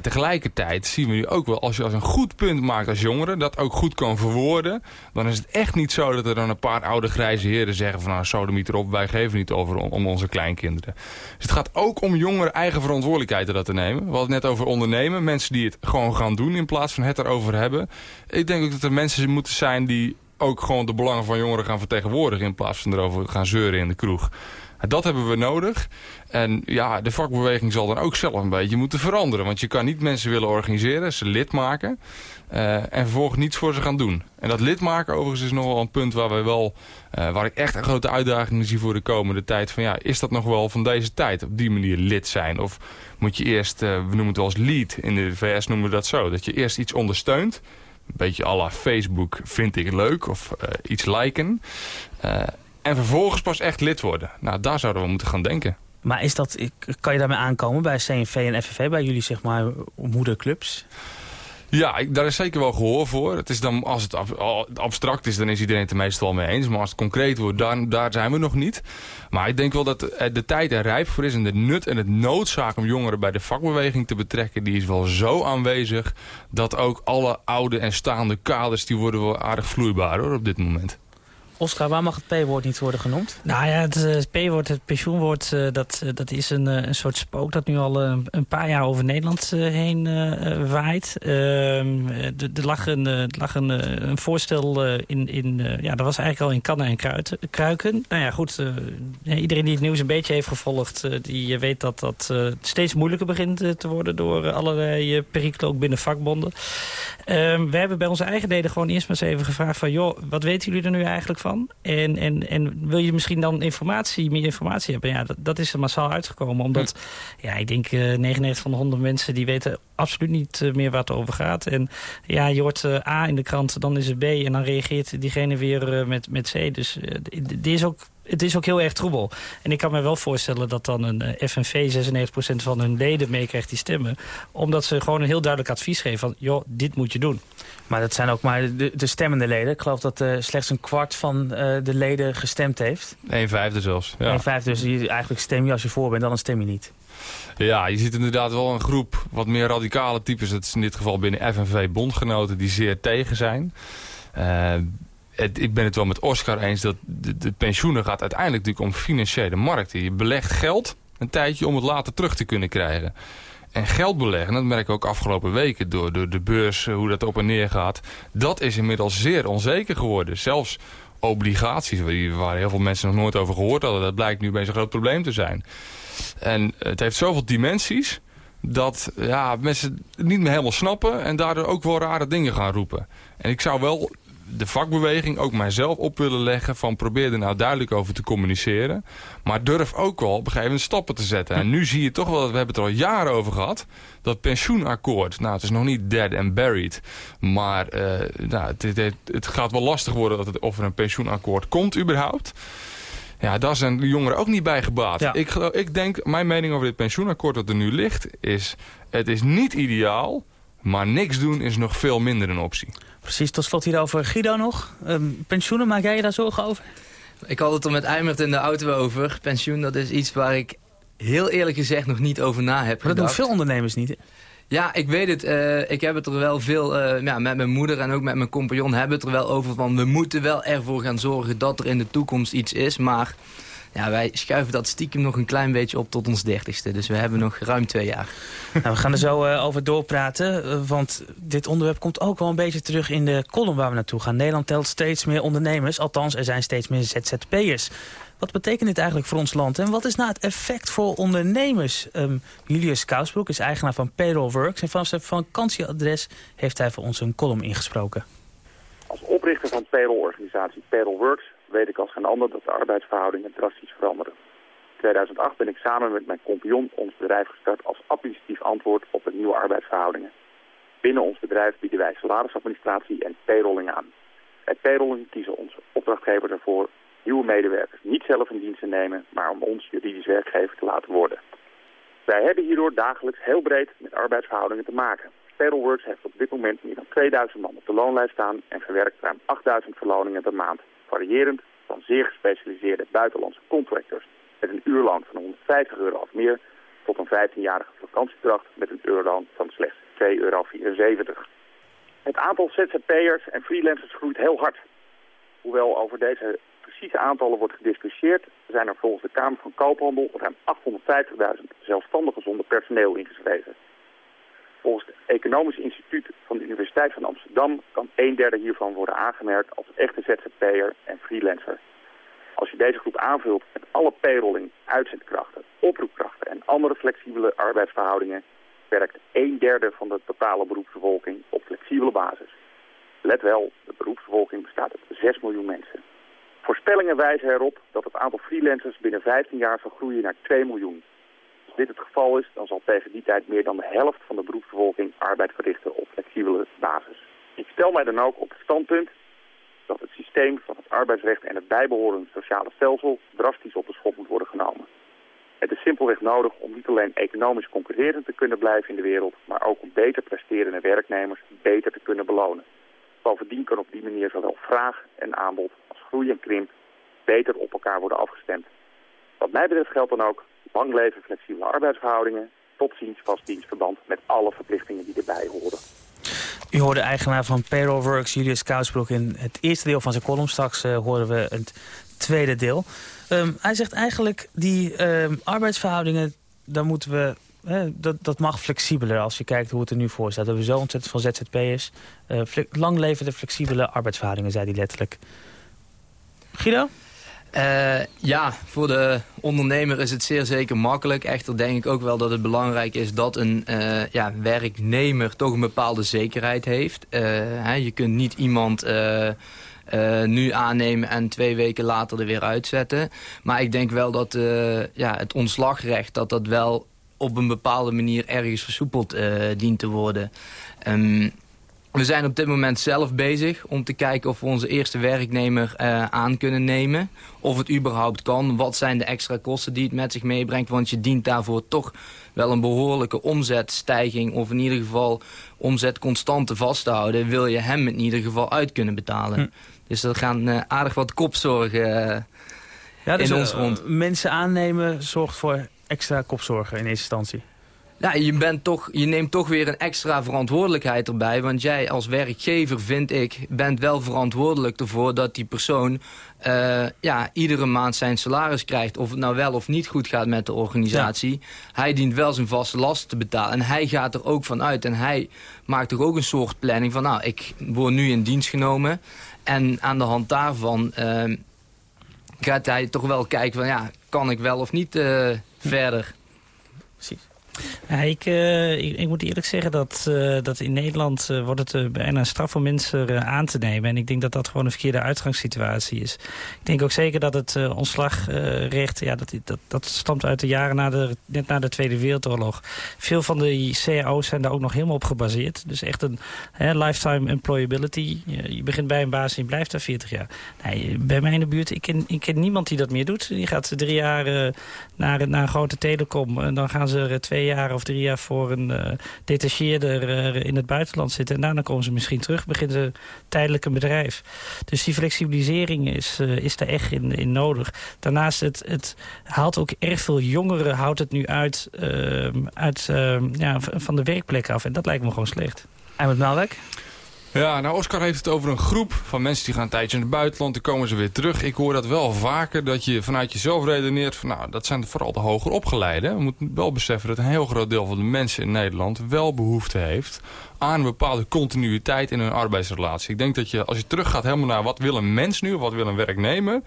tegelijkertijd zien we nu ook wel, als je als een goed punt maakt als jongere, dat ook goed kan verwoorden, dan is het echt niet zo dat er dan een paar oude grijze heren zeggen van, nou, sodemiet erop, wij geven niet over om, onze kleinkinderen. Dus het gaat ook om jongeren eigen verantwoordelijkheid dat te nemen. We hadden het net over ondernemen, mensen die het gewoon gaan doen in plaats van het erover over hebben. Ik denk ook dat er mensen moeten zijn die ook gewoon de belangen van jongeren gaan vertegenwoordigen... in plaats van erover gaan zeuren in de kroeg. Dat hebben we nodig. En ja, de vakbeweging zal dan ook zelf een beetje moeten veranderen. Want je kan niet mensen willen organiseren, ze lid maken... Uh, en vervolgens niets voor ze gaan doen. En dat lid maken overigens is nog wel een punt waar, we wel, uh, waar ik echt een grote uitdaging zie voor de komende tijd. Van ja, is dat nog wel van deze tijd op die manier lid zijn? Of moet je eerst, uh, we noemen het wel als lead, in de VS noemen we dat zo. Dat je eerst iets ondersteunt. Een beetje à la Facebook vind ik leuk of iets liken. En vervolgens pas echt lid worden. Nou, daar zouden we moeten gaan denken. Maar is dat, kan je daarmee aankomen bij CNV en FNV, bij jullie zeg maar moederclubs? Ja, ik, daar is zeker wel gehoor voor. Het is dan, als het abstract is, dan is iedereen het er meestal wel mee eens. Maar als het concreet wordt, dan, daar zijn we nog niet. Maar ik denk wel dat de tijd er rijp voor is. En de nut en het noodzaak om jongeren bij de vakbeweging te betrekken... die is wel zo aanwezig dat ook alle oude en staande kaders... die worden wel aardig vloeibaar hoor, op dit moment. Oscar, waar mag het P-woord niet worden genoemd? Nou ja, het, het P-woord, het pensioenwoord, uh, dat, dat is een, een soort spook dat nu al een paar jaar over Nederland heen waait. Ehm, er lag een, lag een, een voorstel in, in ja, dat was eigenlijk al in kannen en kruiken. Nou ja, goed, iedereen die het nieuws een beetje heeft gevolgd, die weet dat dat steeds moeilijker begint te worden door allerlei perikelen, ook binnen vakbonden. Ehm, we hebben bij onze eigen leden gewoon eerst maar eens even gevraagd van, joh, wat weten jullie er nu eigenlijk van? En, en, en wil je misschien dan informatie, meer informatie hebben? Ja, dat, dat is er massaal uitgekomen. Omdat, ja, ik denk uh, 99 van de 100 mensen... die weten absoluut niet uh, meer waar het over gaat. En ja, je hoort uh, A in de krant, dan is het B... en dan reageert diegene weer met, met C. Dus er is ook het is ook heel erg troebel. En ik kan me wel voorstellen dat dan een eh, FNV 96% van hun leden meekrijgt die stemmen. Omdat ze gewoon een heel duidelijk advies geven van... joh, dit moet je doen. Maar dat zijn ook maar de, de stemmende leden. Ik geloof dat eh, slechts een kwart van eh, de leden gestemd heeft. Een vijfde zelfs. Ja. Een vijfde, dus je, eigenlijk stem je als je voor bent, dan stem je niet. Ja, je ziet inderdaad wel een groep wat meer radicale types. Dat is in dit geval binnen FNV-bondgenoten die zeer tegen zijn. Uh, ik ben het wel met Oscar eens dat de, pensioenen gaat uiteindelijk natuurlijk om financiële markten. Je belegt geld een tijdje om het later terug te kunnen krijgen. En geld beleggen, dat merk ik ook afgelopen weken door, door de beurs, hoe dat op en neer gaat. Dat is inmiddels zeer onzeker geworden. Zelfs obligaties, waar heel veel mensen nog nooit over gehoord hadden. Dat blijkt nu bij een groot probleem te zijn. En het heeft zoveel dimensies dat ja, mensen het niet meer helemaal snappen... en daardoor ook wel rare dingen gaan roepen. En ik zou wel de vakbeweging ook mijzelf op willen leggen... van probeer er nou duidelijk over te communiceren. Maar durf ook wel op een gegeven moment stappen te zetten. En nu zie je toch wel, dat we hebben het er al jaren over gehad... dat pensioenakkoord, nou het is nog niet dead and buried... maar uh, nou, het, het, het, gaat wel lastig worden dat het, of er een pensioenakkoord komt überhaupt... Ja, daar zijn de jongeren ook niet bij gebaat. Ja. Ik, ik denk, mijn mening over dit pensioenakkoord dat er nu ligt... is, het is niet ideaal, maar niks doen is nog veel minder een optie. Precies, tot slot hierover. Guido nog, um, pensioenen, maak jij je daar zorgen over? Ik had het er met Eimert in de auto over. Pensioen, dat is iets waar ik heel eerlijk gezegd nog niet over na heb maar dat doen veel ondernemers niet, hè? Ja, ik weet het. Uh, ik heb het er wel veel, uh, ja, met mijn moeder en ook met mijn compagnon hebben het er wel over van... we moeten wel ervoor gaan zorgen dat er in de toekomst iets is, maar... Ja, wij schuiven dat stiekem nog een klein beetje op tot ons dertigste. Dus we hebben nog ruim twee jaar. Nou, we gaan er zo uh, over doorpraten. Uh, want dit onderwerp komt ook wel een beetje terug in de column waar we naartoe gaan. Nederland telt steeds meer ondernemers. Althans, er zijn steeds meer ZZP'ers. Wat betekent dit eigenlijk voor ons land? En wat is nou het effect voor ondernemers? Um, Julius Kousbroek is eigenaar van Payroll Works. En vanaf zijn vakantieadres heeft hij voor ons een column ingesproken. Als oprichter van payroll-organisatie Payroll Works weet ik als geen ander dat de arbeidsverhoudingen drastisch veranderen. In 2008 ben ik samen met mijn compagnon ons bedrijf gestart als administratief antwoord op de nieuwe arbeidsverhoudingen. Binnen ons bedrijf bieden wij salarisadministratie en payrolling aan. Bij payrolling kiezen onze opdrachtgevers ervoor nieuwe medewerkers niet zelf in dienst te nemen, maar om ons juridisch werkgever te laten worden. Wij hebben hierdoor dagelijks heel breed met arbeidsverhoudingen te maken. Payrollworks heeft op dit moment meer dan 2000 man op de loonlijst staan en verwerkt ruim 8000 verloningen per maand variërend van zeer gespecialiseerde buitenlandse contractors met een uurloon van 150 euro of meer tot een 15-jarige vakantiedracht met een uurloon van slechts 2,74 euro. Het aantal ZZP'ers en freelancers groeit heel hard. Hoewel over deze precieze aantallen wordt gediscussieerd, zijn er volgens de Kamer van Koophandel ruim 850.000 zelfstandigen zonder personeel ingeschreven. Volgens het Economisch Instituut van de Universiteit van Amsterdam kan een derde hiervan worden aangemerkt als echte ZZP'er en freelancer. Als je deze groep aanvult met alle payrolling, uitzendkrachten, oproepkrachten en andere flexibele arbeidsverhoudingen, werkt een derde van de totale beroepsbevolking op flexibele basis. Let wel, de beroepsbevolking bestaat uit 6 miljoen mensen. Voorspellingen wijzen erop dat het aantal freelancers binnen 15 jaar zal groeien naar 2 miljoen. Dit het geval is, dan zal tegen die tijd meer dan de helft van de beroepsbevolking arbeid verrichten op flexibele basis. Ik stel mij dan ook op het standpunt dat het systeem van het arbeidsrecht en het bijbehorende sociale stelsel drastisch op de schop moet worden genomen. Het is simpelweg nodig om niet alleen economisch concurrerend te kunnen blijven in de wereld, maar ook om beter presterende werknemers beter te kunnen belonen. Bovendien kan op die manier zowel vraag en aanbod als groei en krimp beter op elkaar worden afgestemd. Wat mij betreft geldt dan ook lang leven flexibele arbeidsverhoudingen, tot ziens vast dienstverband met alle verplichtingen die erbij horen. U hoorde eigenaar van Payrollworks, Julius Kousbroek, in het eerste deel van zijn column. Straks uh, horen we het tweede deel. Um, hij zegt eigenlijk, die um, arbeidsverhoudingen, daar moeten we, dat, dat mag flexibeler als je kijkt hoe het er nu voor staat. We zo ontzettend veel ZZP'ers. Uh, lang levende flexibele arbeidsverhoudingen, zei hij letterlijk. Guido? Uh, ja, voor de ondernemer is het zeer zeker makkelijk. Echter denk ik ook wel dat het belangrijk is dat een uh, ja, werknemer toch een bepaalde zekerheid heeft. Uh, hè, je kunt niet iemand nu aannemen en twee weken later er weer uitzetten. Maar ik denk wel dat ja, het ontslagrecht dat dat wel op een bepaalde manier ergens versoepeld dient te worden. Um, We zijn op dit moment zelf bezig om te kijken of we onze eerste werknemer eh, aan kunnen nemen. Of het überhaupt kan. Wat zijn de extra kosten die het met zich meebrengt. Want je dient daarvoor toch wel een behoorlijke omzetstijging... of in ieder geval omzetconstante vast te houden... wil je hem in ieder geval uit kunnen betalen. Hm. Dus er gaan eh, aardig wat kopzorgen eh, Ja, dus in ons rond. mensen aannemen zorgt voor extra kopzorgen in eerste instantie. Ja, je, bent toch, je neemt toch weer een extra verantwoordelijkheid erbij. Want jij als werkgever, vind ik, bent wel verantwoordelijk ervoor dat die persoon eh, ja, iedere maand zijn salaris krijgt. Of het nou wel of niet goed gaat met de organisatie. Hij dient wel zijn vaste lasten te betalen. En hij gaat er ook van uit. En hij maakt toch ook een soort planning van... nou, ik word nu in dienst genomen. En aan de hand daarvan eh, gaat hij toch wel kijken van... ja, kan ik wel of niet eh, verder? Precies. Eh, ik, ik moet eerlijk zeggen dat, eh, dat in Nederland eh, wordt het bijna een straf om mensen aan te nemen. En ik denk dat dat gewoon een verkeerde uitgangssituatie is. Ik denk ook zeker dat het ontslagrecht, ja, dat, dat, dat stamt uit de jaren na de, net na de Tweede Wereldoorlog. Veel van de cao's zijn daar ook nog helemaal op gebaseerd. Dus echt een hè, lifetime employability. Je, begint bij een baas en je blijft daar 40 jaar. Bij mij in de buurt, ik ken, ik ken niemand die dat meer doet. Die gaat drie jaar naar, naar een grote telecom. En dan gaan ze er twee jaar of drie jaar voor een eh detacheerder eh, in het buitenland zitten. En daarna komen ze misschien terug, beginnen ze tijdelijk een bedrijf. Dus die flexibilisering is, eh, is daar echt in, in nodig. Daarnaast, het, het haalt ook erg veel jongeren, houdt het nu uit, ehm, uit ehm, ja, van de werkplek af. En dat lijkt me gewoon slecht. Eimert Maalwijk? Ja, nou Oscar heeft het over een groep van mensen die gaan een tijdje in het buitenland. Dan komen ze weer terug. Ik hoor dat wel vaker, dat je vanuit jezelf redeneert van nou, dat zijn vooral de hoger opgeleiden. We moeten wel beseffen dat een heel groot deel van de mensen in Nederland wel behoefte heeft aan een bepaalde continuïteit in hun arbeidsrelatie. Ik denk dat je, als je teruggaat helemaal naar wat wil een mens nu, wat wil een werknemer,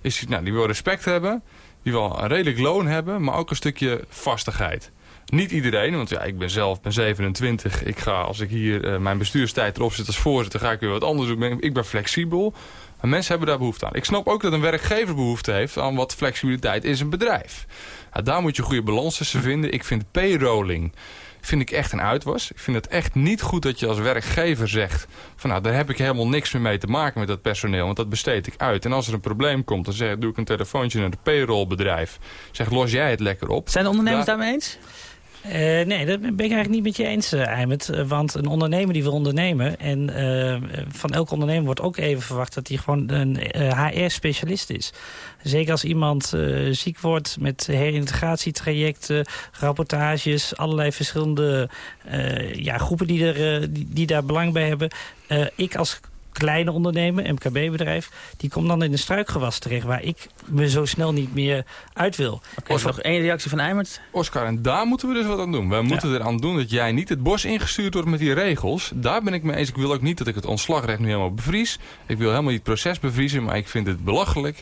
is nou, die wil respect hebben, die wil een redelijk loon hebben, maar ook een stukje vastigheid. Niet iedereen, want ja, ik ben zelf ben 27. Ik ga, als ik hier eh, mijn bestuurstijd erop zit als voorzitter, ga ik weer wat anders doen. Ik ben, flexibel. Maar mensen hebben daar behoefte aan. Ik snap ook dat een werkgever behoefte heeft aan wat flexibiliteit in zijn bedrijf. Ja, daar moet je goede balans tussen vinden. Ik vind payrolling vind ik echt een uitwas. Ik vind het echt niet goed dat je als werkgever zegt... van nou, daar heb ik helemaal niks meer mee te maken met dat personeel... want dat besteed ik uit. En als er een probleem komt, dan zeg, doe ik een telefoontje naar de payrollbedrijf. Zeg, los jij het lekker op. Zijn de ondernemers Daar- daarmee eens? Eh, nee, dat ben ik eigenlijk niet met je eens, Eimert. Eh, Want een ondernemer die wil ondernemen... en eh, van elke ondernemer wordt ook even verwacht... dat hij gewoon een HR-specialist is. Zeker als iemand eh, ziek wordt met herintegratietrajecten... rapportages, allerlei verschillende eh, ja, groepen die, er, eh, die, die daar belang bij hebben. Eh, ik als kleine ondernemer, MKB-bedrijf... die komt dan in een struikgewas terecht... waar ik me zo snel niet meer uit wil. Oké, nog één reactie van Eimert. Oscar, en daar moeten we dus wat aan doen. Wij moeten eraan doen dat jij niet het bos ingestuurd wordt met die regels. Daar ben ik mee eens. Ik wil ook niet dat ik het ontslagrecht nu helemaal bevries. Ik wil helemaal niet het proces bevriezen, maar ik vind het belachelijk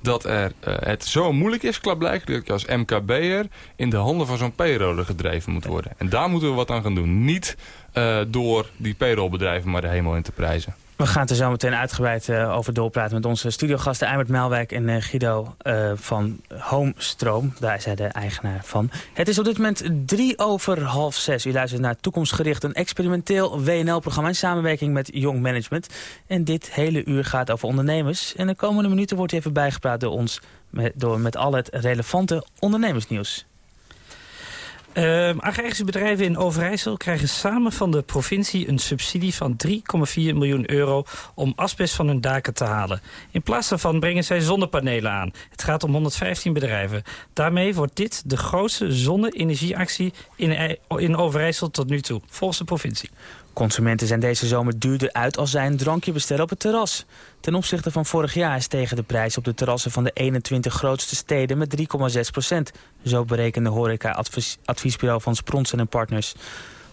dat er, eh, het zo moeilijk is, klaarblijkelijk, dat je als MKB'er in de handen van zo'n payroller gedreven moet worden. En daar moeten we wat aan gaan doen. Niet eh, door die payrollbedrijven maar de hemel in te prijzen. We gaan er zo meteen uitgebreid eh, over doorpraten met onze studiogasten Eimert Melwijk en eh, Guido eh, van Homestroom. Daar is de eigenaar van. Het is op dit moment drie over half zes. U luistert naar Toekomstgericht, een experimenteel WNL-programma in samenwerking met Young Management. En dit hele uur gaat over ondernemers. En de komende minuten wordt even bijgepraat door ons met, door, met al het relevante ondernemersnieuws. Uh, bedrijven in Overijssel krijgen samen van de provincie een subsidie van 3,4 miljoen euro om asbest van hun daken te halen. In plaats daarvan brengen zij zonnepanelen aan. Het gaat om 115 bedrijven. Daarmee wordt dit de grootste zonne-energieactie in, in Overijssel tot nu toe, volgens de provincie. Consumenten zijn deze zomer duurder uit als zij een drankje bestellen op het terras. Ten opzichte van vorig jaar is tegen de prijs op de terrassen van de 21 grootste steden met 3,6 procent. Zo berekende horeca-adviesbureau van Spronsen en Partners.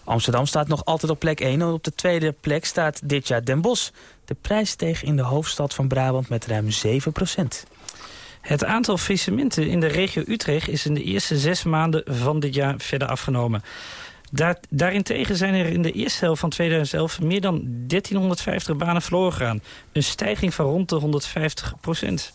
Amsterdam staat nog altijd op plek 1 en op de tweede plek staat dit jaar Den Bosch. De prijs steeg in de hoofdstad van Brabant met ruim 7 procent. Het aantal faillissementen in de regio Utrecht is in de eerste zes maanden van dit jaar verder afgenomen. Daar, daarentegen zijn er in de eerste helft van 2011 meer dan 1350 banen verloren gegaan. Een stijging van rond de 150 procent.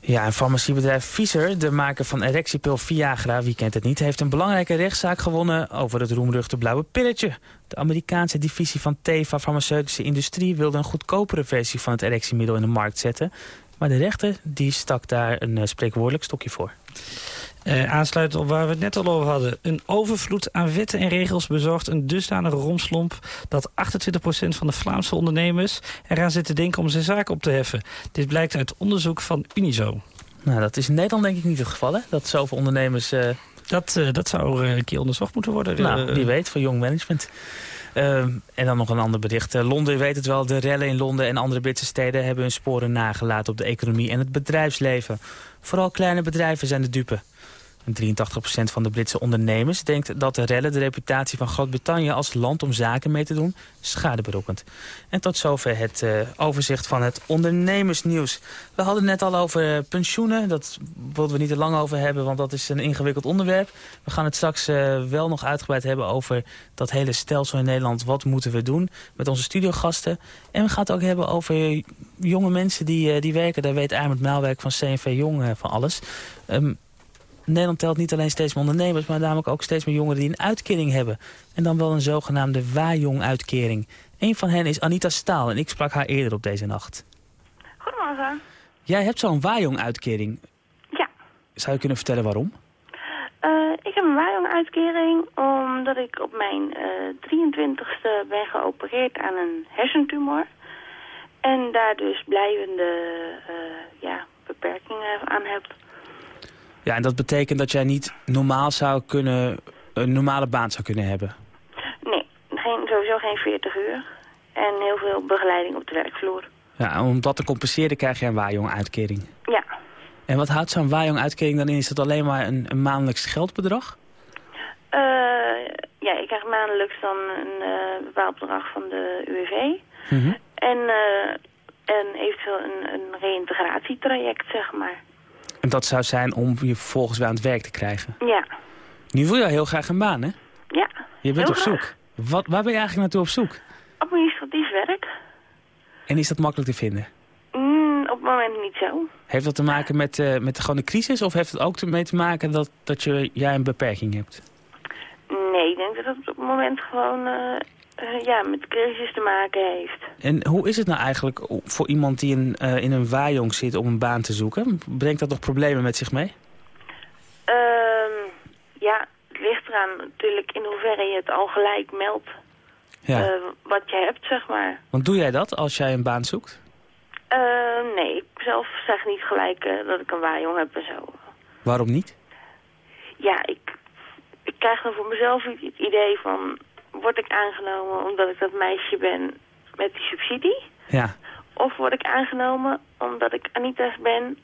Ja, en farmaciebedrijf Pfizer, de maker van erectiepil Viagra, wie kent het niet, heeft een belangrijke rechtszaak gewonnen over het roemruchte blauwe pilletje. De Amerikaanse divisie van Teva Farmaceutische Industrie wilde een goedkopere versie van het erectiemiddel in de markt zetten. Maar de rechter die stak daar een eh, spreekwoordelijk stokje voor. Eh, aansluitend op waar we het net al over hadden. Een overvloed aan wetten en regels bezorgt een dusdanige romslomp... dat 28% van de Vlaamse ondernemers eraan zit te denken om zijn zaak op te heffen. Dit blijkt uit onderzoek van Unizo. Nou, dat is in Nederland denk ik niet het geval, hè? Dat zoveel ondernemers... eh, Dat, eh, dat zou een keer onderzocht moeten worden. Nou, wie weet, voor jong management. Ehm, en dan nog een ander bericht. Londen, weet het wel, de rellen in Londen en andere Britse steden... hebben hun sporen nagelaten op de economie en het bedrijfsleven. Vooral kleine bedrijven zijn de dupe. En 83% van de Britse ondernemers denkt dat de rellen... de reputatie van Groot-Brittannië als land om zaken mee te doen... schade berokkent. En tot zover het eh, overzicht van het ondernemersnieuws. We hadden het net al over pensioenen. Dat wilden we niet te lang over hebben, want dat is een ingewikkeld onderwerp. We gaan het straks eh, wel nog uitgebreid hebben over dat hele stelsel in Nederland. Wat moeten we doen met onze studiogasten? En we gaan het ook hebben over jonge mensen die, eh, die werken. Daar weet Armand Maalwerk van CNV Jong van alles. Ehm, Nederland telt niet alleen steeds meer ondernemers... maar namelijk ook steeds meer jongeren die een uitkering hebben. En dan wel een zogenaamde Wajong-uitkering. Een van hen is Anita Staal en ik sprak haar eerder op deze nacht. Goedemorgen. Jij hebt zo'n Wajong-uitkering. Ja. Zou je kunnen vertellen waarom? Eh, ik heb een waaijong-uitkering omdat ik op mijn eh 23ste ben geopereerd aan een hersentumor. En daar dus blijvende eh, ja, beperkingen aan heb. Ja, en dat betekent dat jij niet normaal zou kunnen... een normale baan zou kunnen hebben. Nee, geen, sowieso geen 40 uur. En heel veel begeleiding op de werkvloer. Ja, en om dat te compenseren krijg je een Wajong-uitkering. Ja. En wat houdt zo'n Wajong-uitkering dan in? Is dat alleen maar een, een maandelijks geldbedrag? Eh, ja, ik krijg maandelijks dan een eh, bepaald bedrag van de UWV. Mhm. En, eh, en eventueel een, een reïntegratietraject, zeg maar. En dat zou zijn om je vervolgens weer aan het werk te krijgen. Ja, Nu wil je heel graag een baan, hè? ja. Je bent op zoek. Wat, waar ben je eigenlijk naartoe op zoek? Administratief werk? En is dat makkelijk te vinden? Mm, op het moment niet zo. Heeft dat te maken met, eh, met gewoon de crisis? Of heeft het ook mee te maken dat, dat je, jij een beperking hebt? Nee, ik denk dat het op het moment gewoon eh, eh, ja, met crisis te maken heeft. En hoe is het nou eigenlijk voor iemand die in, eh, in een waaijong zit om een baan te zoeken? Brengt dat nog problemen met zich mee? Ehm, ja, het ligt eraan natuurlijk in hoeverre je het al gelijk meldt Ja. eh, wat je hebt, zeg maar. Want doe jij dat als jij een baan zoekt? Ehm, nee, ik zelf zeg niet gelijk dat ik een waaijong heb en zo. Waarom niet? Ja, ik, ik krijg dan voor mezelf het idee van... word ik aangenomen omdat ik dat meisje ben met die subsidie? Ja. Of word ik aangenomen omdat ik Anita ben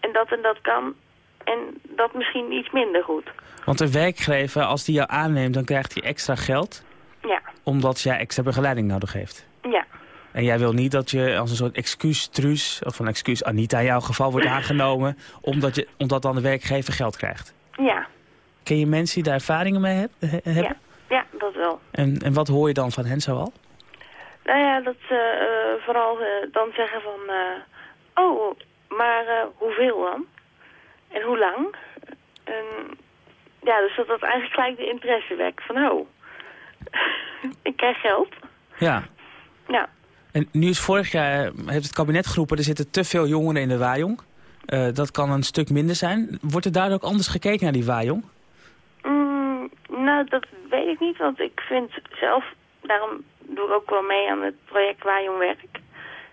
en dat en dat kan... en dat misschien iets minder goed? Want een werkgever, als die jou aanneemt, dan krijgt hij extra geld... Ja, omdat jij extra begeleiding nodig heeft. ja, En jij wil niet dat je als een soort excuus truus, of een excuus Anita in jouw geval wordt aangenomen... omdat, je, omdat dan de werkgever geld krijgt. ja, Ken je mensen die daar ervaringen mee heb- he- hebben? ja, dat wel. En, en wat hoor je dan van hen zoal? Nou ja, dat ze eh, vooral eh, dan zeggen van... eh, oh, maar hoeveel dan? En hoe lang? En, ja, dus dat dat eigenlijk gelijk de interesse wekt. Van, oh, ik krijg geld. Ja. Ja, En nu is vorig jaar, heeft het kabinet geroepen... er zitten te veel jongeren in de waaijong. Dat kan een stuk minder zijn. Wordt er daar ook anders gekeken naar die waaijong? Nou, dat weet ik niet, want ik vind zelf, daarom doe ik ook wel mee aan het project Waar werk,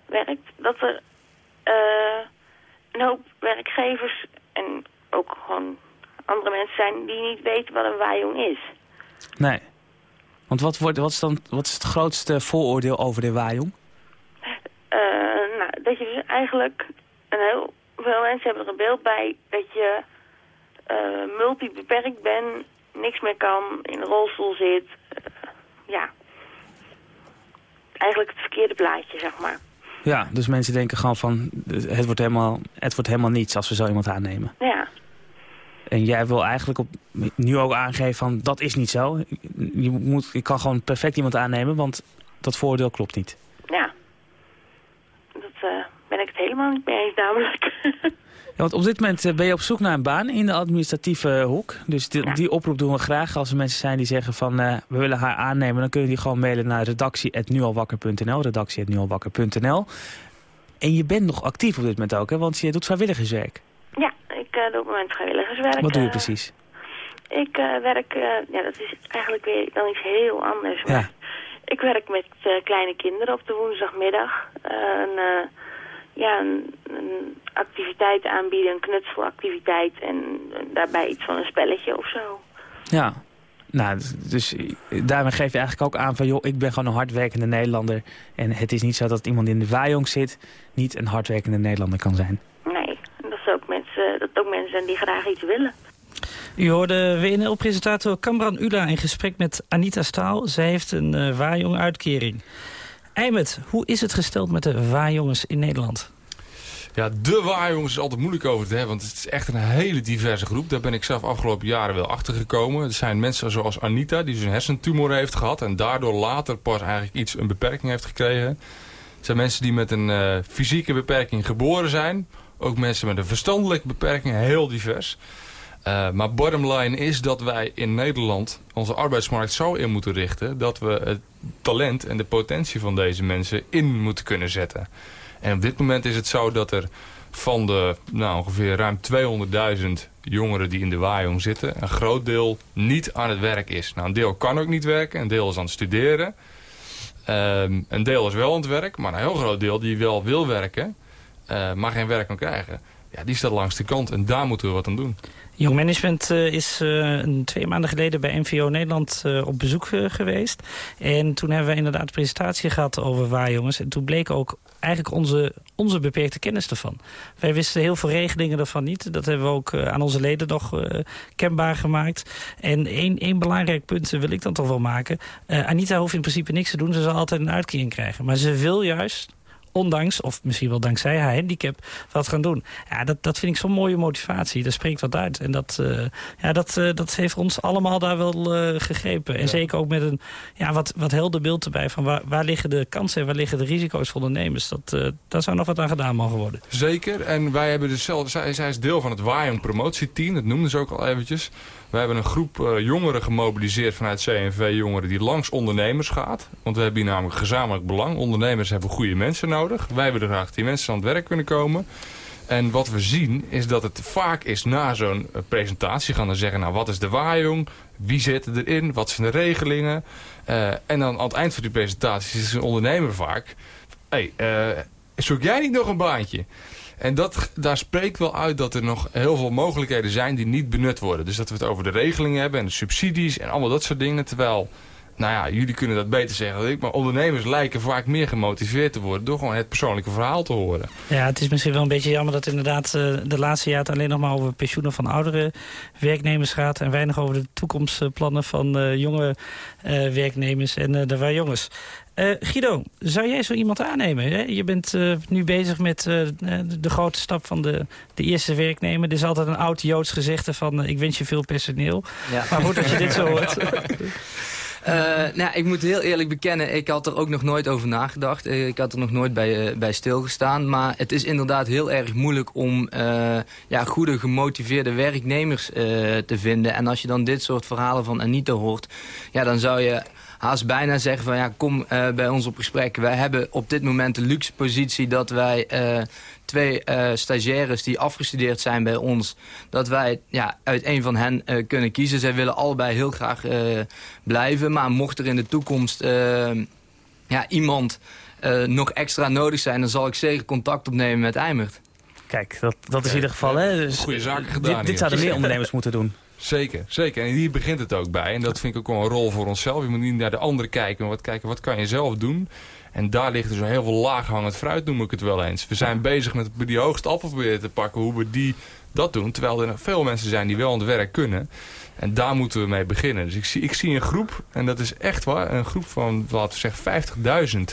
werkt, dat er eh, een hoop werkgevers en ook gewoon andere mensen zijn die niet weten wat een waaijong is. Nee. Want wat, wordt, wat, is dan, wat is het grootste vooroordeel over de waaijong? Eh, nou, dat je dus eigenlijk, een heel veel mensen hebben er een beeld bij dat je eh multibeperkt bent, niks meer kan, in een rolstoel zit. eh, ja, eigenlijk het verkeerde plaatje, zeg maar. Ja, dus mensen denken gewoon van... het wordt helemaal, het wordt helemaal niets als we zo iemand aannemen. Ja, En jij wil eigenlijk op, nu ook aangeven van dat is niet zo. Je, moet, je kan gewoon perfect iemand aannemen, want dat voordeel klopt niet. ja. Dat eh, ben ik het helemaal niet mee eens namelijk. want op dit moment eh, ben je op zoek naar een baan in de administratieve hoek. Dus die, die oproep doen we graag. Als er mensen zijn die zeggen van eh, we willen haar aannemen... dan kunnen die gewoon mailen naar redactie.nualwakker.nl. Redactie.nualwakker.nl. En je bent nog actief op dit moment ook, hè? Want je doet vrijwilligerswerk. Ja, ik eh, doe op het moment vrijwilligerswerk. Wat doe je eh, precies? Ik eh, werk, eh, ja dat is eigenlijk weer dan iets heel anders. Ja. Ik werk met eh, kleine kinderen op de woensdagmiddag. Eh, een, eh, ja, een, een activiteit aanbieden, een knutselactiviteit en eh, daarbij iets van een spelletje of zo. Ja. Nou, dus- dus eh, daarmee geef je eigenlijk ook aan van... joh, ik ben gewoon een hardwerkende Nederlander. En het is niet zo dat iemand in de waaijong zit... niet een hardwerkende Nederlander kan zijn. Nee, en dat, is ook mensen, dat ook mensen zijn die graag iets willen. U hoorde WNL-presentator Kamran Ula in gesprek met Anita Staal. Zij heeft een uh, waarjong-uitkering. Eimet, hoe is het gesteld met de waarjongens in Nederland? Ja, de waarjongens is altijd moeilijk over te hebben, want het is echt een hele diverse groep. Daar ben ik zelf afgelopen jaren wel achter gekomen. Er zijn mensen zoals Anita, die dus een hersentumor heeft gehad... en daardoor later pas eigenlijk iets, een beperking heeft gekregen. Er zijn mensen die met een uh, fysieke beperking geboren zijn. Ook mensen met een verstandelijke beperking, heel divers. Uh, maar bottom line is dat wij in Nederland onze arbeidsmarkt zo in moeten richten... dat we het talent en de potentie van deze mensen in moeten kunnen zetten. En op dit moment is het zo dat er van de nou, ongeveer ruim 200.000 jongeren die in de waaijong zitten... een groot deel niet aan het werk is. Nou, een deel kan ook niet werken, een deel is aan het studeren. Um, een deel is wel aan het werk, maar een heel groot deel die wel wil werken... Uh, maar geen werk kan krijgen. Ja, die staat langs de kant en daar moeten we wat aan doen. Jong Management uh, is uh, twee maanden geleden bij NVO Nederland uh, op bezoek geweest. En toen hebben we inderdaad een presentatie gehad over waarjongens. En toen bleek ook eigenlijk onze, onze beperkte kennis ervan. Wij wisten heel veel regelingen daarvan niet. Dat hebben we ook aan onze leden nog kenbaar gemaakt. En één, één belangrijk punt wil ik dan toch wel maken. Anita hoeft in principe niks te doen. Ze zal altijd een uitkering krijgen. Maar ze wil juist ondanks, of misschien wel dankzij haar handicap, wat gaan doen. Ja, dat, dat vind ik zo'n mooie motivatie. Dat spreekt wat uit. En dat, uh, ja, dat, uh, dat heeft ons allemaal daar wel uh, gegrepen. En ja. zeker ook met een ja, wat, wat helder beeld erbij van waar, waar liggen de kansen en waar liggen de risico's voor ondernemers. Dat, daar zou nog wat aan gedaan mogen worden. Zeker. En wij hebben dus zelf, zij, zij is deel van het Waaion promotieteam. Dat noemden ze ook al eventjes. We hebben een groep uh, jongeren gemobiliseerd vanuit CNV Jongeren die langs ondernemers gaat. Want we hebben hier namelijk gezamenlijk belang. Ondernemers hebben goede mensen nodig. Wij willen graag die mensen aan het werk kunnen komen. En wat we zien is dat het vaak is na zo'n uh, presentatie gaan dan zeggen... nou, wat is de waaijong? Wie zit erin? Wat zijn de regelingen? Uh, en dan aan het eind van die presentatie is een ondernemer vaak... hey, zoek jij niet nog een baantje? En dat, daar spreekt wel uit dat er nog heel veel mogelijkheden zijn die niet benut worden. Dus dat we het over de regelingen hebben en de subsidies en allemaal dat soort dingen. Terwijl, nou ja, jullie kunnen dat beter zeggen dan ik. Maar ondernemers lijken vaak meer gemotiveerd te worden door gewoon het persoonlijke verhaal te horen. Ja, het is misschien wel een beetje jammer dat inderdaad uh, de laatste jaar het alleen nog maar over pensioenen van oudere werknemers gaat. En weinig over de toekomstplannen van uh, jonge uh, werknemers en de jongens. Uh, Guido, zou jij zo iemand aannemen? Hè? Je bent uh, nu bezig met uh, de grote stap van de, de eerste werknemer. Er is altijd een oud Joods gezegde van ik wens je veel personeel. Ja. Maar goed dat je dit zo hoort. Nou, ik moet heel eerlijk bekennen, ik had er ook nog nooit over nagedacht. Ik had er nog nooit bij, bij stilgestaan. Maar het is inderdaad heel erg moeilijk om ja, goede, gemotiveerde werknemers te vinden. En als je dan dit soort verhalen van Anita hoort, ja, dan zou je haast bijna zeggen van ja, kom uh, bij ons op gesprek. Wij hebben op dit moment de luxe positie dat wij uh, twee uh, stagiaires die afgestudeerd zijn bij ons, dat wij ja, uit een van hen kunnen kiezen. Zij willen allebei heel graag blijven, maar mocht er in de toekomst ja, iemand nog extra nodig zijn, dan zal ik zeker contact opnemen met Eimert. Kijk, dat, dat is in ieder geval... Hè, dus Goeie zaken gedaan. Dit, dit zouden meer ondernemers moeten doen. Zeker, zeker. En hier begint het ook bij. En dat vind ik ook wel een rol voor onszelf. Je moet niet naar de anderen kijken, maar wat kijken wat kan je zelf doen. En daar ligt dus heel veel laaghangend fruit, noem ik het wel eens. We zijn bezig met die hoogste appel proberen te pakken, hoe we die dat doen. Terwijl er veel mensen zijn die wel aan het werk kunnen. En daar moeten we mee beginnen. Dus ik zie, ik zie een groep, en dat is echt waar, een groep van, laten we zeggen,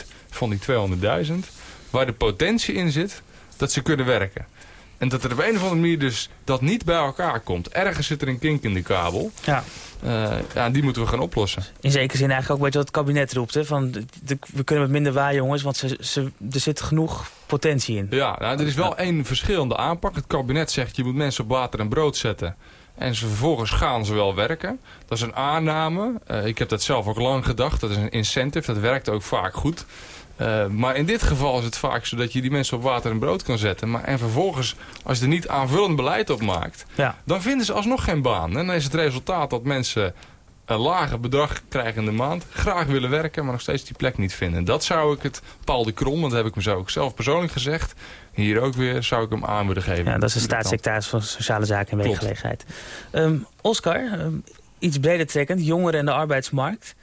50.000 van die 200.000. Waar de potentie in zit dat ze kunnen werken. En dat er op een of andere manier dus dat niet bij elkaar komt. Ergens zit er een kink in de kabel. Ja. Uh, ja, die moeten we gaan oplossen. In zekere zin eigenlijk ook weet je wat het kabinet roept. Hè? Van, de, we kunnen met minder waar jongens, want ze, ze, er zit genoeg potentie in. Ja, nou, er is wel één verschillende aanpak. Het kabinet zegt je moet mensen op water en brood zetten. En ze vervolgens gaan ze wel werken. Dat is een aanname. Eh, ik heb dat zelf ook lang gedacht. Dat is een incentive. Dat werkt ook vaak goed. Uh, maar in dit geval is het vaak zo dat je die mensen op water en brood kan zetten. Maar, en vervolgens, als je er niet aanvullend beleid op maakt... Ja. dan vinden ze alsnog geen baan. En dan is het resultaat dat mensen een lager bedrag krijgen in de maand... graag willen werken, maar nog steeds die plek niet vinden. Dat zou ik het Paul de Krom, want dat heb ik me zo ook zelf persoonlijk gezegd... hier ook weer, zou ik hem aan willen geven. Ja, dat is de staatssecretaris van Sociale Zaken en Klopt. Werkgelegenheid. Um, Oscar, um, iets breder trekkend, jongeren en de arbeidsmarkt.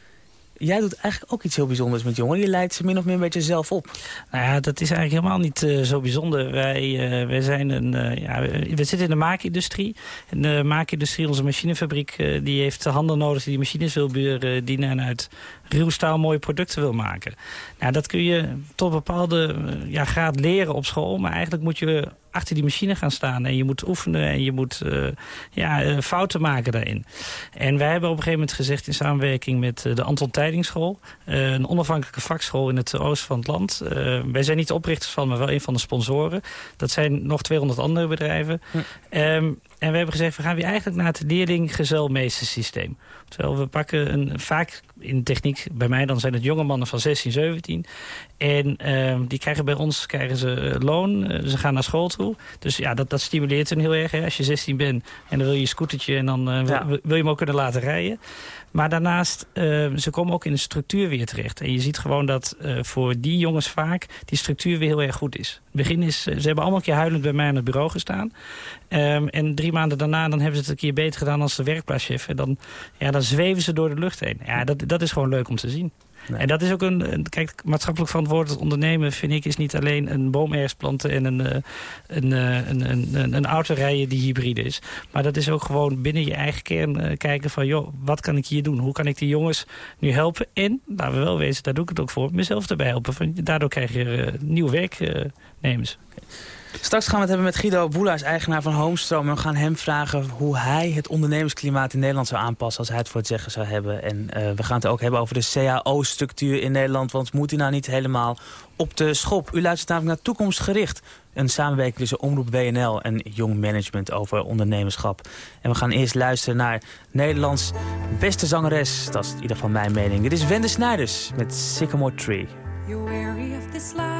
Jij doet eigenlijk ook iets heel bijzonders met jongeren. Je leidt ze min of meer een beetje zelf op. Nou ja, dat is eigenlijk helemaal niet uh, zo bijzonder. Wij, uh, wij zijn een, uh, ja, we zitten in de maakindustrie. En de maakindustrie, onze machinefabriek, die heeft handen nodig die machines wil bedienen en uit ruw staal mooie producten wil maken. Nou, dat kun je tot een bepaalde ja, graad leren op school. Maar eigenlijk moet je achter die machine gaan staan. En je moet oefenen en je moet uh, ja, uh, fouten maken daarin. En wij hebben op een gegeven moment gezegd in samenwerking met de Anton Tijdingsschool... een onafhankelijke vakschool in het oosten van het land. wij zijn niet de oprichters van, maar wel een van de sponsoren. Dat zijn nog 200 andere bedrijven. Hm. Um, en we hebben gezegd, we gaan weer eigenlijk naar het leerling-gezelmeestersysteem. Terwijl we pakken een, vaak in techniek, bij mij dan zijn het jonge mannen van 16, 17. En uh, die krijgen bij ons krijgen ze uh, loon, uh, ze gaan naar school toe. Dus ja, dat, dat stimuleert hen heel erg. Hè? Als je 16 bent en dan wil je een scootertje en dan uh, ja. wil, wil je hem ook kunnen laten rijden. Maar daarnaast, uh, ze komen ook in de structuur weer terecht. En je ziet gewoon dat uh, voor die jongens vaak die structuur weer heel erg goed is. Het begin is, ze hebben allemaal een keer huilend bij mij aan het bureau gestaan. Um, en drie maanden daarna dan hebben ze het een keer beter gedaan als de werkplaaschef. En dan, ja, dan zweven ze door de lucht heen. Ja, dat, dat is gewoon leuk om te zien. En dat is ook een, kijk, maatschappelijk verantwoord ondernemen vind ik is niet alleen een boom ergens planten en een, een, een, een, een, een auto rijden die hybride is. Maar dat is ook gewoon binnen je eigen kern uh, kijken van, joh, wat kan ik hier doen? Hoe kan ik die jongens nu helpen? En, laten we wel wezen, daar doe ik het ook voor, mezelf erbij helpen. Van, daardoor krijg je uh, nieuw werknemers. Uh, Straks gaan we het hebben met Guido Boelaars, eigenaar van Homestroom. En we gaan hem vragen hoe hij het ondernemersklimaat in Nederland zou aanpassen... als hij het voor het zeggen zou hebben. En uh, we gaan het ook hebben over de CAO-structuur in Nederland. Want moet hij nou niet helemaal op de schop? U luistert namelijk naar Toekomstgericht. Een samenwerking tussen Omroep WNL en Jong Management over ondernemerschap. En we gaan eerst luisteren naar Nederlands beste zangeres. Dat is in ieder geval mijn mening. Dit is Wende Snijders met Sycamore Tree. You're weary of this life.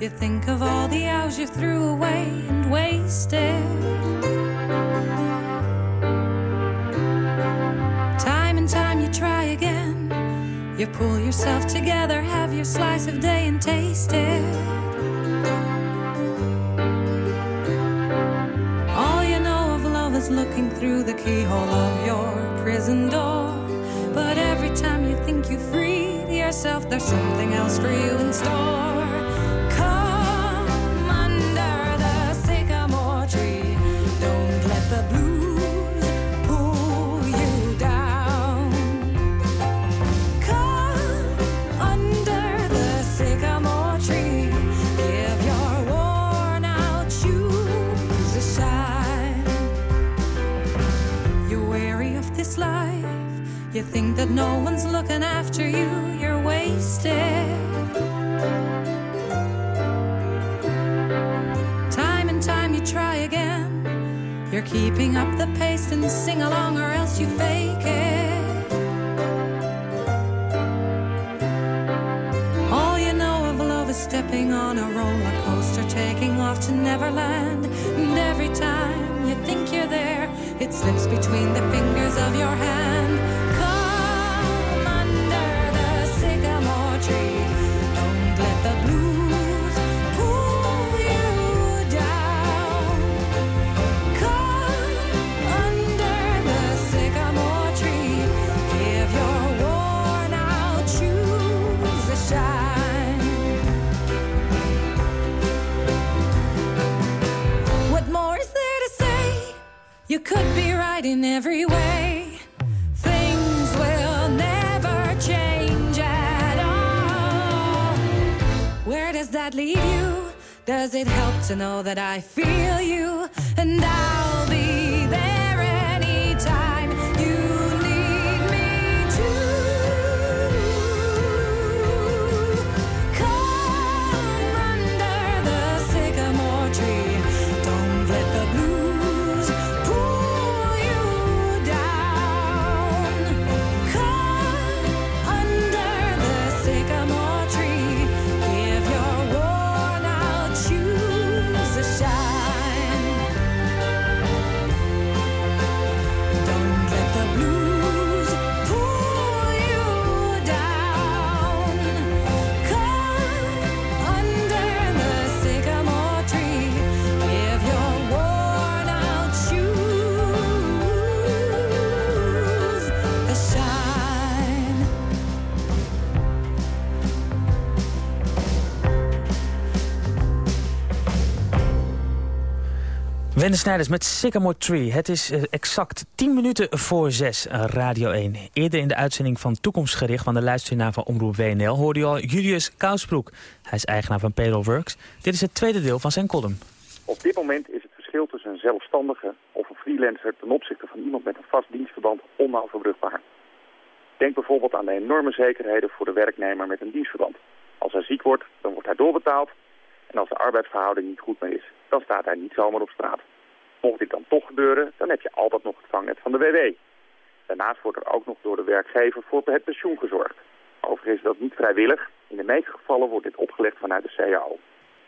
You think of all the hours you threw away and wasted. Time and time you try again. You pull yourself together, have your slice of day and taste it. All you know of love is looking through the keyhole of your prison door. But every time you think you freed yourself, there's something else for you in store. Think that no one's looking after you, you're wasted. Time and time you try again. You're keeping up the pace and sing along, or else you fake it. All you know of love is stepping on a roller coaster, taking off to Neverland. And every time you think you're there, it slips between the fingers of your hand. Could be right in every way. Things will never change at all. Where does that leave you? Does it help to know that I feel you? And I'll Wende Snijders met Sycamore Tree. Het is eh, exact 10 minuten voor 6, eh, Radio 1. Eerder in de uitzending van Toekomstgericht... van de luisteraar van Omroep WNL... hoorde je al Julius Kousbroek. Hij is eigenaar van Payrollworks. Dit is het tweede deel van zijn column. Op dit moment is het verschil tussen een zelfstandige of een freelancer ten opzichte van iemand met een vast dienstverband onoverbrugbaar. Denk bijvoorbeeld aan de enorme zekerheden voor de werknemer met een dienstverband. Als hij ziek wordt, dan wordt hij doorbetaald. En als de arbeidsverhouding niet goed meer is, dan staat hij niet zomaar op straat. Mocht dit dan toch gebeuren, dan heb je altijd nog het vangnet van de WW. Daarnaast wordt er ook nog door de werkgever voor het pensioen gezorgd. Overigens is dat niet vrijwillig. In de meeste gevallen wordt dit opgelegd vanuit de CAO.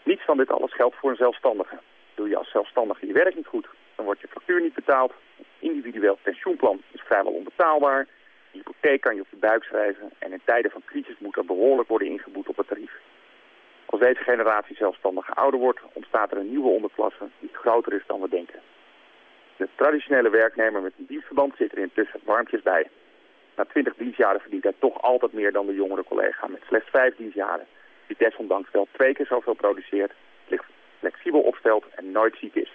Niets van dit alles geldt voor een zelfstandige. Doe je als zelfstandige je werk niet goed, dan wordt je factuur niet betaald. Een individueel pensioenplan is vrijwel onbetaalbaar. Hypotheek kan je op je buik schrijven. En in tijden van crisis moet er behoorlijk worden ingeboet op het tarief. Als deze generatie zelfstandigen ouder wordt, ontstaat er een nieuwe onderklasse die groter is dan we denken. De traditionele werknemer met een dienstverband zit er intussen warmpjes bij. Na 20 dienstjaren verdient hij toch altijd meer dan de jongere collega met slechts 5 dienstjaren. Die desondanks wel twee keer zoveel produceert, zich flexibel opstelt en nooit ziek is.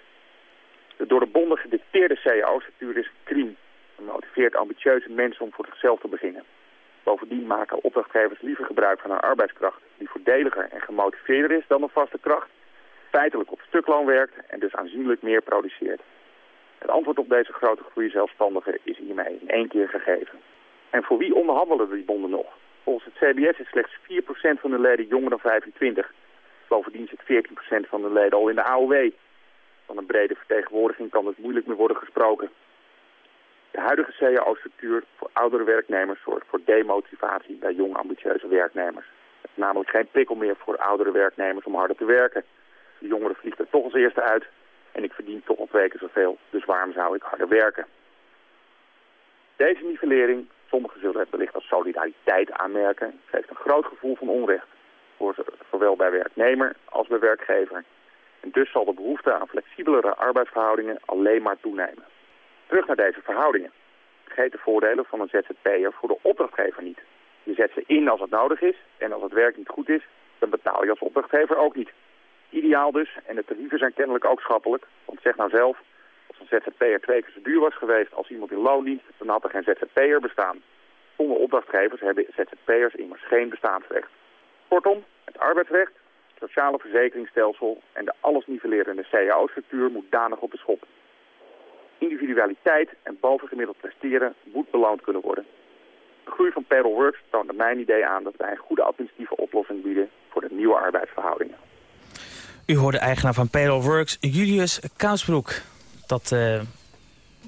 De door de bonden gedicteerde CAO-structuur is crime en motiveert ambitieuze mensen om voor zichzelf te beginnen. Bovendien maken opdrachtgevers liever gebruik van een arbeidskracht die voordeliger en gemotiveerder is dan een vaste kracht, feitelijk op stukloon werkt en dus aanzienlijk meer produceert. Het antwoord op deze grote groei zelfstandigen is hiermee in één keer gegeven. En voor wie onderhandelen die bonden nog? Volgens het CBS is slechts 4% van de leden jonger dan 25. Bovendien zit 14% van de leden al in de AOW. Van een brede vertegenwoordiging kan het moeilijk meer worden gesproken. De huidige CAO-structuur voor oudere werknemers zorgt voor demotivatie bij jonge ambitieuze werknemers. Namelijk geen prikkel meer voor oudere werknemers om harder te werken. De jongere vliegt er toch als eerste uit en ik verdien toch al twee keer zoveel, dus waarom zou ik harder werken? Deze nivellering, sommigen zullen het wellicht als solidariteit aanmerken, geeft een groot gevoel van onrecht, voor, zowel bij werknemer als bij werkgever. En dus zal de behoefte aan flexibelere arbeidsverhoudingen alleen maar toenemen. Terug naar deze verhoudingen. Vergeet de voordelen van een ZZP'er voor de opdrachtgever niet. Je zet ze in als het nodig is en als het werk niet goed is, dan betaal je als opdrachtgever ook niet. Ideaal dus, en de tarieven zijn kennelijk ook schappelijk. Want zeg nou zelf, als een ZZP'er twee keer zo duur was geweest als iemand in loondienst, dan had er geen ZZP'er bestaan. Zonder opdrachtgevers hebben ZZP'ers immers geen bestaansrecht. Kortom, het arbeidsrecht, het sociale verzekeringsstelsel en de allesnivellerende CAO-structuur moet danig op de schop. Individualiteit en bovengemiddeld presteren moet beloond kunnen worden. De groei van toont naar mijn idee aan dat wij een goede administratieve oplossing bieden voor de nieuwe arbeidsverhoudingen. U hoorde eigenaar van Payrollworks, Julius Kousbroek. Dat, eh,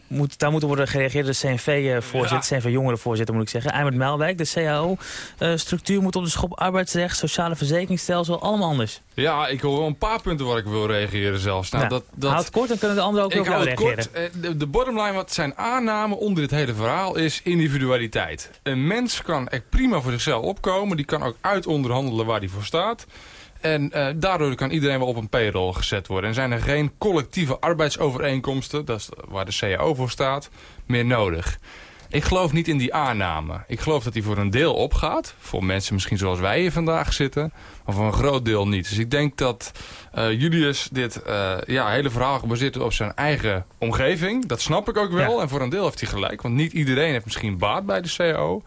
moet, daar moet worden gereageerd. De CNV-voorzitter, CNV-jongerenvoorzitter moet ik zeggen. Eimert Melwijk, de CAO-structuur moet op de schop. Arbeidsrecht, sociale verzekeringsstelsel, allemaal anders. Ja, ik hoor wel een paar punten waar ik wil reageren zelfs. Nou, Ja. dat, dat... Houd kort, dan kunnen de anderen ook Ik op jou reageren. kort. Eh, De, de bottomline, wat zijn aanname onder dit hele verhaal, is individualiteit. Een mens kan echt prima voor zichzelf opkomen. Die kan ook uitonderhandelen waar hij voor staat. En eh, daardoor kan iedereen wel op een payroll gezet worden. En zijn er geen collectieve arbeidsovereenkomsten, dat is waar de CAO voor staat, meer nodig. Ik geloof niet in die aanname. Ik geloof dat die voor een deel opgaat. Voor mensen misschien zoals wij hier vandaag zitten. Maar voor een groot deel niet. Dus ik denk dat eh, Julius dit eh, ja, hele verhaal gebaseerd op zijn eigen omgeving. Dat snap ik ook wel. Ja. En voor een deel heeft hij gelijk. Want niet iedereen heeft misschien baat bij de CAO.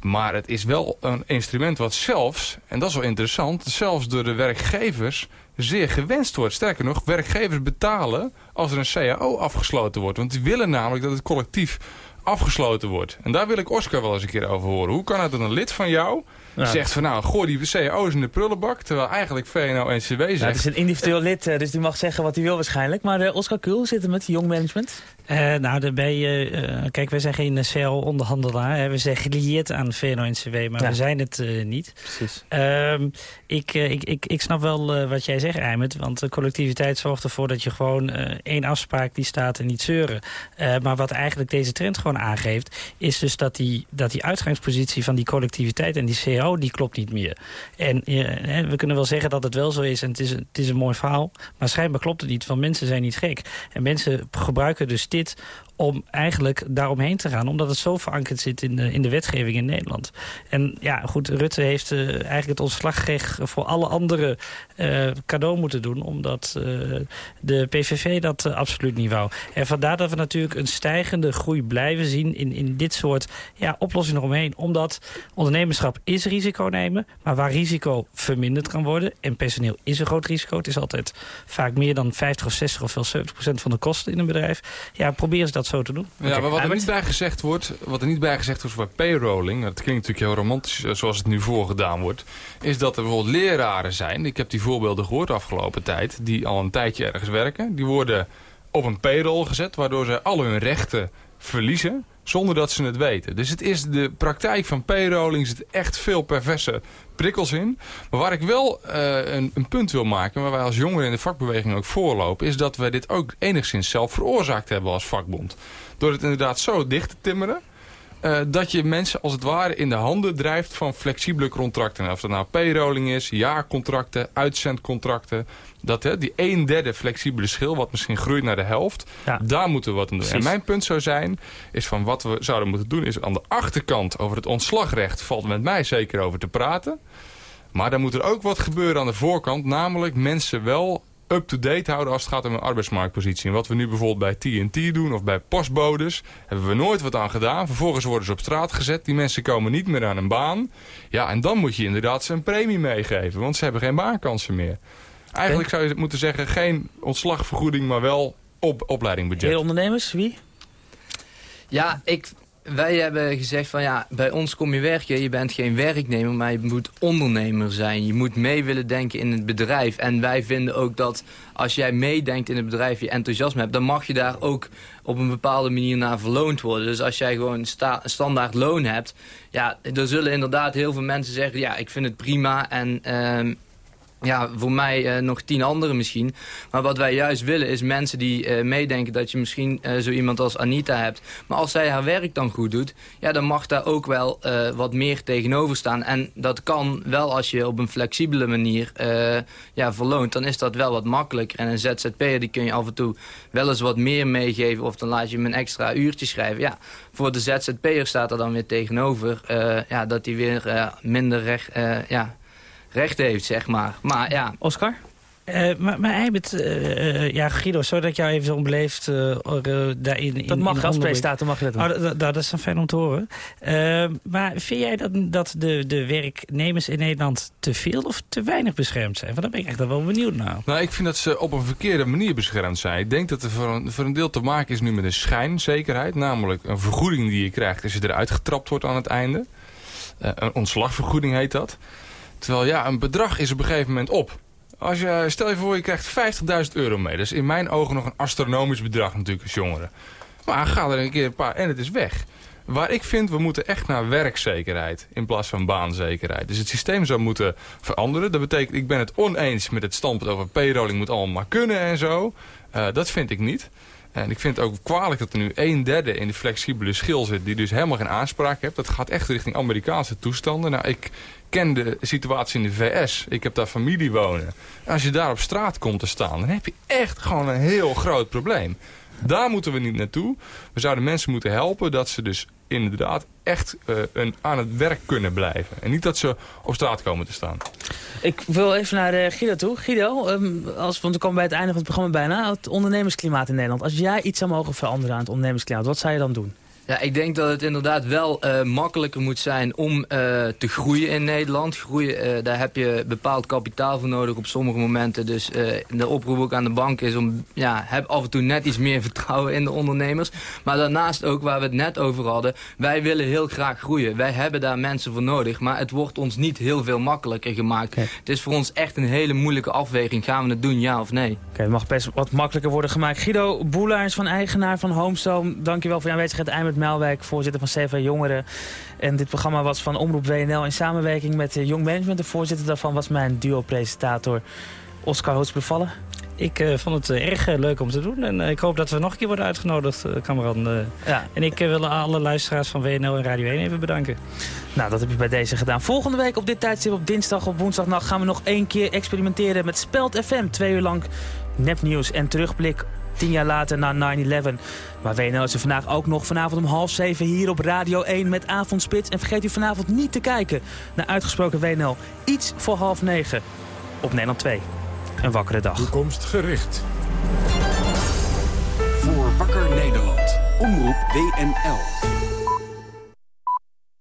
Maar het is wel een instrument wat zelfs, en dat is wel interessant... zelfs door de werkgevers zeer gewenst wordt. Sterker nog, werkgevers betalen als er een CAO afgesloten wordt. Want die willen namelijk dat het collectief afgesloten wordt. En daar wil ik Oscar wel eens een keer over horen. Hoe kan het dat een lid van jou Ja. zegt van... nou, gooi die CAO's in de prullenbak... terwijl eigenlijk VNO-NCW Nou, het zegt... is een individueel lid, eh, dus die mag zeggen wat hij wil waarschijnlijk. Maar eh, Oscar Kuhl zit er met Jong Management. Eh, nou, daarbij, eh, eh, kijk, wij zijn geen CL-onderhandelaar. We zijn gelieerd aan VNO-NCW, maar Ja. we zijn het eh, niet. Precies. Ehm, ik, ik, ik, ik snap wel wat jij zegt, Eimert. Want de collectiviteit zorgt ervoor dat je gewoon één afspraak die staat en niet zeuren. Maar wat eigenlijk deze trend gewoon aangeeft... is dus dat die, dat die uitgangspositie van die collectiviteit en die CO... die klopt niet meer. En we kunnen wel zeggen dat het wel zo is en het is, het is een mooi verhaal. Maar schijnbaar klopt het niet, want mensen zijn niet gek. En mensen gebruiken dus dit om eigenlijk daaromheen te gaan. Omdat het zo verankerd zit in de, in de wetgeving in Nederland. En ja, goed, Rutte heeft eh, eigenlijk het ontslagrecht voor alle anderen eh, cadeau moeten doen. Omdat eh, de PVV dat absoluut niet wou. En vandaar dat we natuurlijk een stijgende groei blijven zien in, in dit soort ja, oplossingen eromheen. Omdat ondernemerschap is risico nemen. Maar waar risico verminderd kan worden. En personeel is een groot risico. Het is altijd vaak meer dan 50 of 60 of wel 70 procent van de kosten in een bedrijf. Ja, proberen ze dat zo te doen. Ja, maar wat er niet bij gezegd wordt, wat er niet bij gezegd wordt voor payrolling, dat klinkt natuurlijk heel romantisch eh, zoals het nu voorgedaan wordt, is dat er bijvoorbeeld leraren zijn, ik heb die voorbeelden gehoord de afgelopen tijd, die al een tijdje ergens werken, die worden op een payroll gezet, waardoor ze al hun rechten verliezen zonder dat ze het weten. Dus het is de praktijk van payrolling, zit echt veel perverse prikkels in. Maar waar ik wel eh, een, een punt wil maken, waar wij als jongeren in de vakbeweging ook voorlopen, is dat wij dit ook enigszins zelf veroorzaakt hebben als vakbond. Door het inderdaad zo dicht te timmeren, eh, dat je mensen als het ware in de handen drijft van flexibele contracten. Of dat nou payrolling is, jaarcontracten, uitzendcontracten. Dat, hè, die een derde flexibele schil, wat misschien groeit naar de helft. Daar moeten we wat aan doen. En mijn punt zou zijn, is van wat we zouden moeten doen... is aan de achterkant over het ontslagrecht valt met mij zeker over te praten. Maar dan moet er ook wat gebeuren aan de voorkant. Namelijk mensen wel up-to-date houden als het gaat om een arbeidsmarktpositie. En wat we nu bijvoorbeeld bij TNT doen of bij postbodes... hebben we nooit wat aan gedaan. Vervolgens worden ze op straat gezet. Die mensen komen niet meer aan een baan. Ja, en dan moet je inderdaad ze een premie meegeven. Want ze hebben geen baankansen meer. Eigenlijk zou je moeten zeggen... geen ontslagvergoeding, maar wel op opleidingbudget. Hele ondernemers, wie? Ja, ik, wij hebben gezegd van ja, bij ons kom je werken. Je bent geen werknemer, maar je moet ondernemer zijn. Je moet mee willen denken in het bedrijf. En wij vinden ook dat als jij meedenkt in het bedrijf, je enthousiasme hebt... dan mag je daar ook op een bepaalde manier naar verloond worden. Dus als jij gewoon sta, standaard loon hebt... ja, er zullen inderdaad heel veel mensen zeggen... ja, ik vind het prima en... ehm, ja, voor mij eh, nog tien anderen misschien. Maar wat wij juist willen is mensen die eh, meedenken dat je misschien eh, zo iemand als Anita hebt. Maar als zij haar werk dan goed doet, ja, dan mag daar ook wel wat meer tegenover staan. En dat kan wel als je op een flexibele manier ja, verloont. Dan is dat wel wat makkelijker. En een ZZP'er die kun je af en toe wel eens wat meer meegeven. Of dan laat je hem een extra uurtje schrijven. Ja, voor de ZZP'er staat er dan weer tegenover ja, dat hij weer minder recht... ja, recht heeft, zeg maar. Maar ja... Oscar? Eh, maar maar Eibert, eh, eh, ja Guido, zodat ik jou even zo onbeleefd eh, eh, daarin... in- Dat mag in als presentator, mag je dat doen. Oh, dat, is dan fijn om te horen. Eh, maar vind jij dat, dat de, de werknemers in Nederland te veel of te weinig beschermd zijn? Want daar ben ik echt wel benieuwd naar. Nou, ik vind dat ze op een verkeerde manier beschermd zijn. Ik denk dat er voor een, voor een deel te maken is nu met een schijnzekerheid. Namelijk een vergoeding die je krijgt als je eruit getrapt wordt aan het einde. Eh, een ontslagvergoeding heet dat. Terwijl ja, een bedrag is op een gegeven moment op. Als je, stel je voor, je krijgt 50.000 euro mee. Dat is in mijn ogen nog een astronomisch bedrag natuurlijk als jongere. Maar ga er een keer een paar en het is weg. Waar ik vind, we moeten echt naar werkzekerheid in plaats van baanzekerheid. Dus het systeem zou moeten veranderen. Dat betekent, ik ben het oneens met het standpunt over payrolling moet allemaal maar kunnen en zo. Eh, dat vind ik niet. En ik vind het ook kwalijk dat er nu een derde in de flexibele schil zit... die dus helemaal geen aanspraak heeft. Dat gaat echt richting Amerikaanse toestanden. Nou, ik ken de situatie in de VS. Ik heb daar familie wonen. En als je daar op straat komt te staan... dan heb je echt gewoon een heel groot probleem. Daar moeten we niet naartoe. We zouden mensen moeten helpen dat ze dus inderdaad echt eh, een, aan het werk kunnen blijven. En niet dat ze op straat komen te staan. Ik wil even naar eh, Guido toe. Guido, ehm, als, want we komen bij het einde van het programma bijna. Het ondernemersklimaat in Nederland. Als jij iets zou mogen veranderen aan het ondernemersklimaat, wat zou je dan doen? Ja, ik denk dat het inderdaad wel eh, makkelijker moet zijn om eh, te groeien in Nederland. Groeien, eh, daar heb je bepaald kapitaal voor nodig op sommige momenten. Dus de oproep ook aan de bank is om, ja, heb af en toe net iets meer vertrouwen in de ondernemers. Maar daarnaast ook, waar we het net over hadden, wij willen heel graag groeien. Wij hebben daar mensen voor nodig, maar het wordt ons niet heel veel makkelijker gemaakt. Het is voor ons echt een hele moeilijke afweging. Gaan we het doen, ja of nee? Oké, het mag best wat makkelijker worden gemaakt. Guido Boelaars van eigenaar van Homestone. Dankjewel voor je aanwezigheid. Eimert Melwijk, voorzitter van CV Jongeren. En dit programma was van Omroep WNL in samenwerking met eh, Young Management. De voorzitter daarvan was mijn duo-presentator Oscar Hoots bevallen. Ik eh, vond het eh, erg eh, leuk om te doen. En eh, ik hoop dat we nog een keer worden uitgenodigd, eh. Eh, Ja. En ik eh, wil alle luisteraars van WNL en Radio 1 even bedanken. Nou, dat heb je bij deze gedaan. Volgende week op dit tijdstip, op dinsdag, op woensdagnacht... gaan we nog één keer experimenteren met Speld FM. Twee uur lang nepnieuws en terugblik tien jaar later na 9-11. Maar WNL is er vandaag ook nog vanavond om half zeven hier op Radio 1 met Avondspits. En vergeet u vanavond niet te kijken naar Uitgesproken WNL. Iets voor half negen op Nederland 2. Een wakkere dag. Toekomstgericht. Voor Wakker Nederland. Omroep WNL.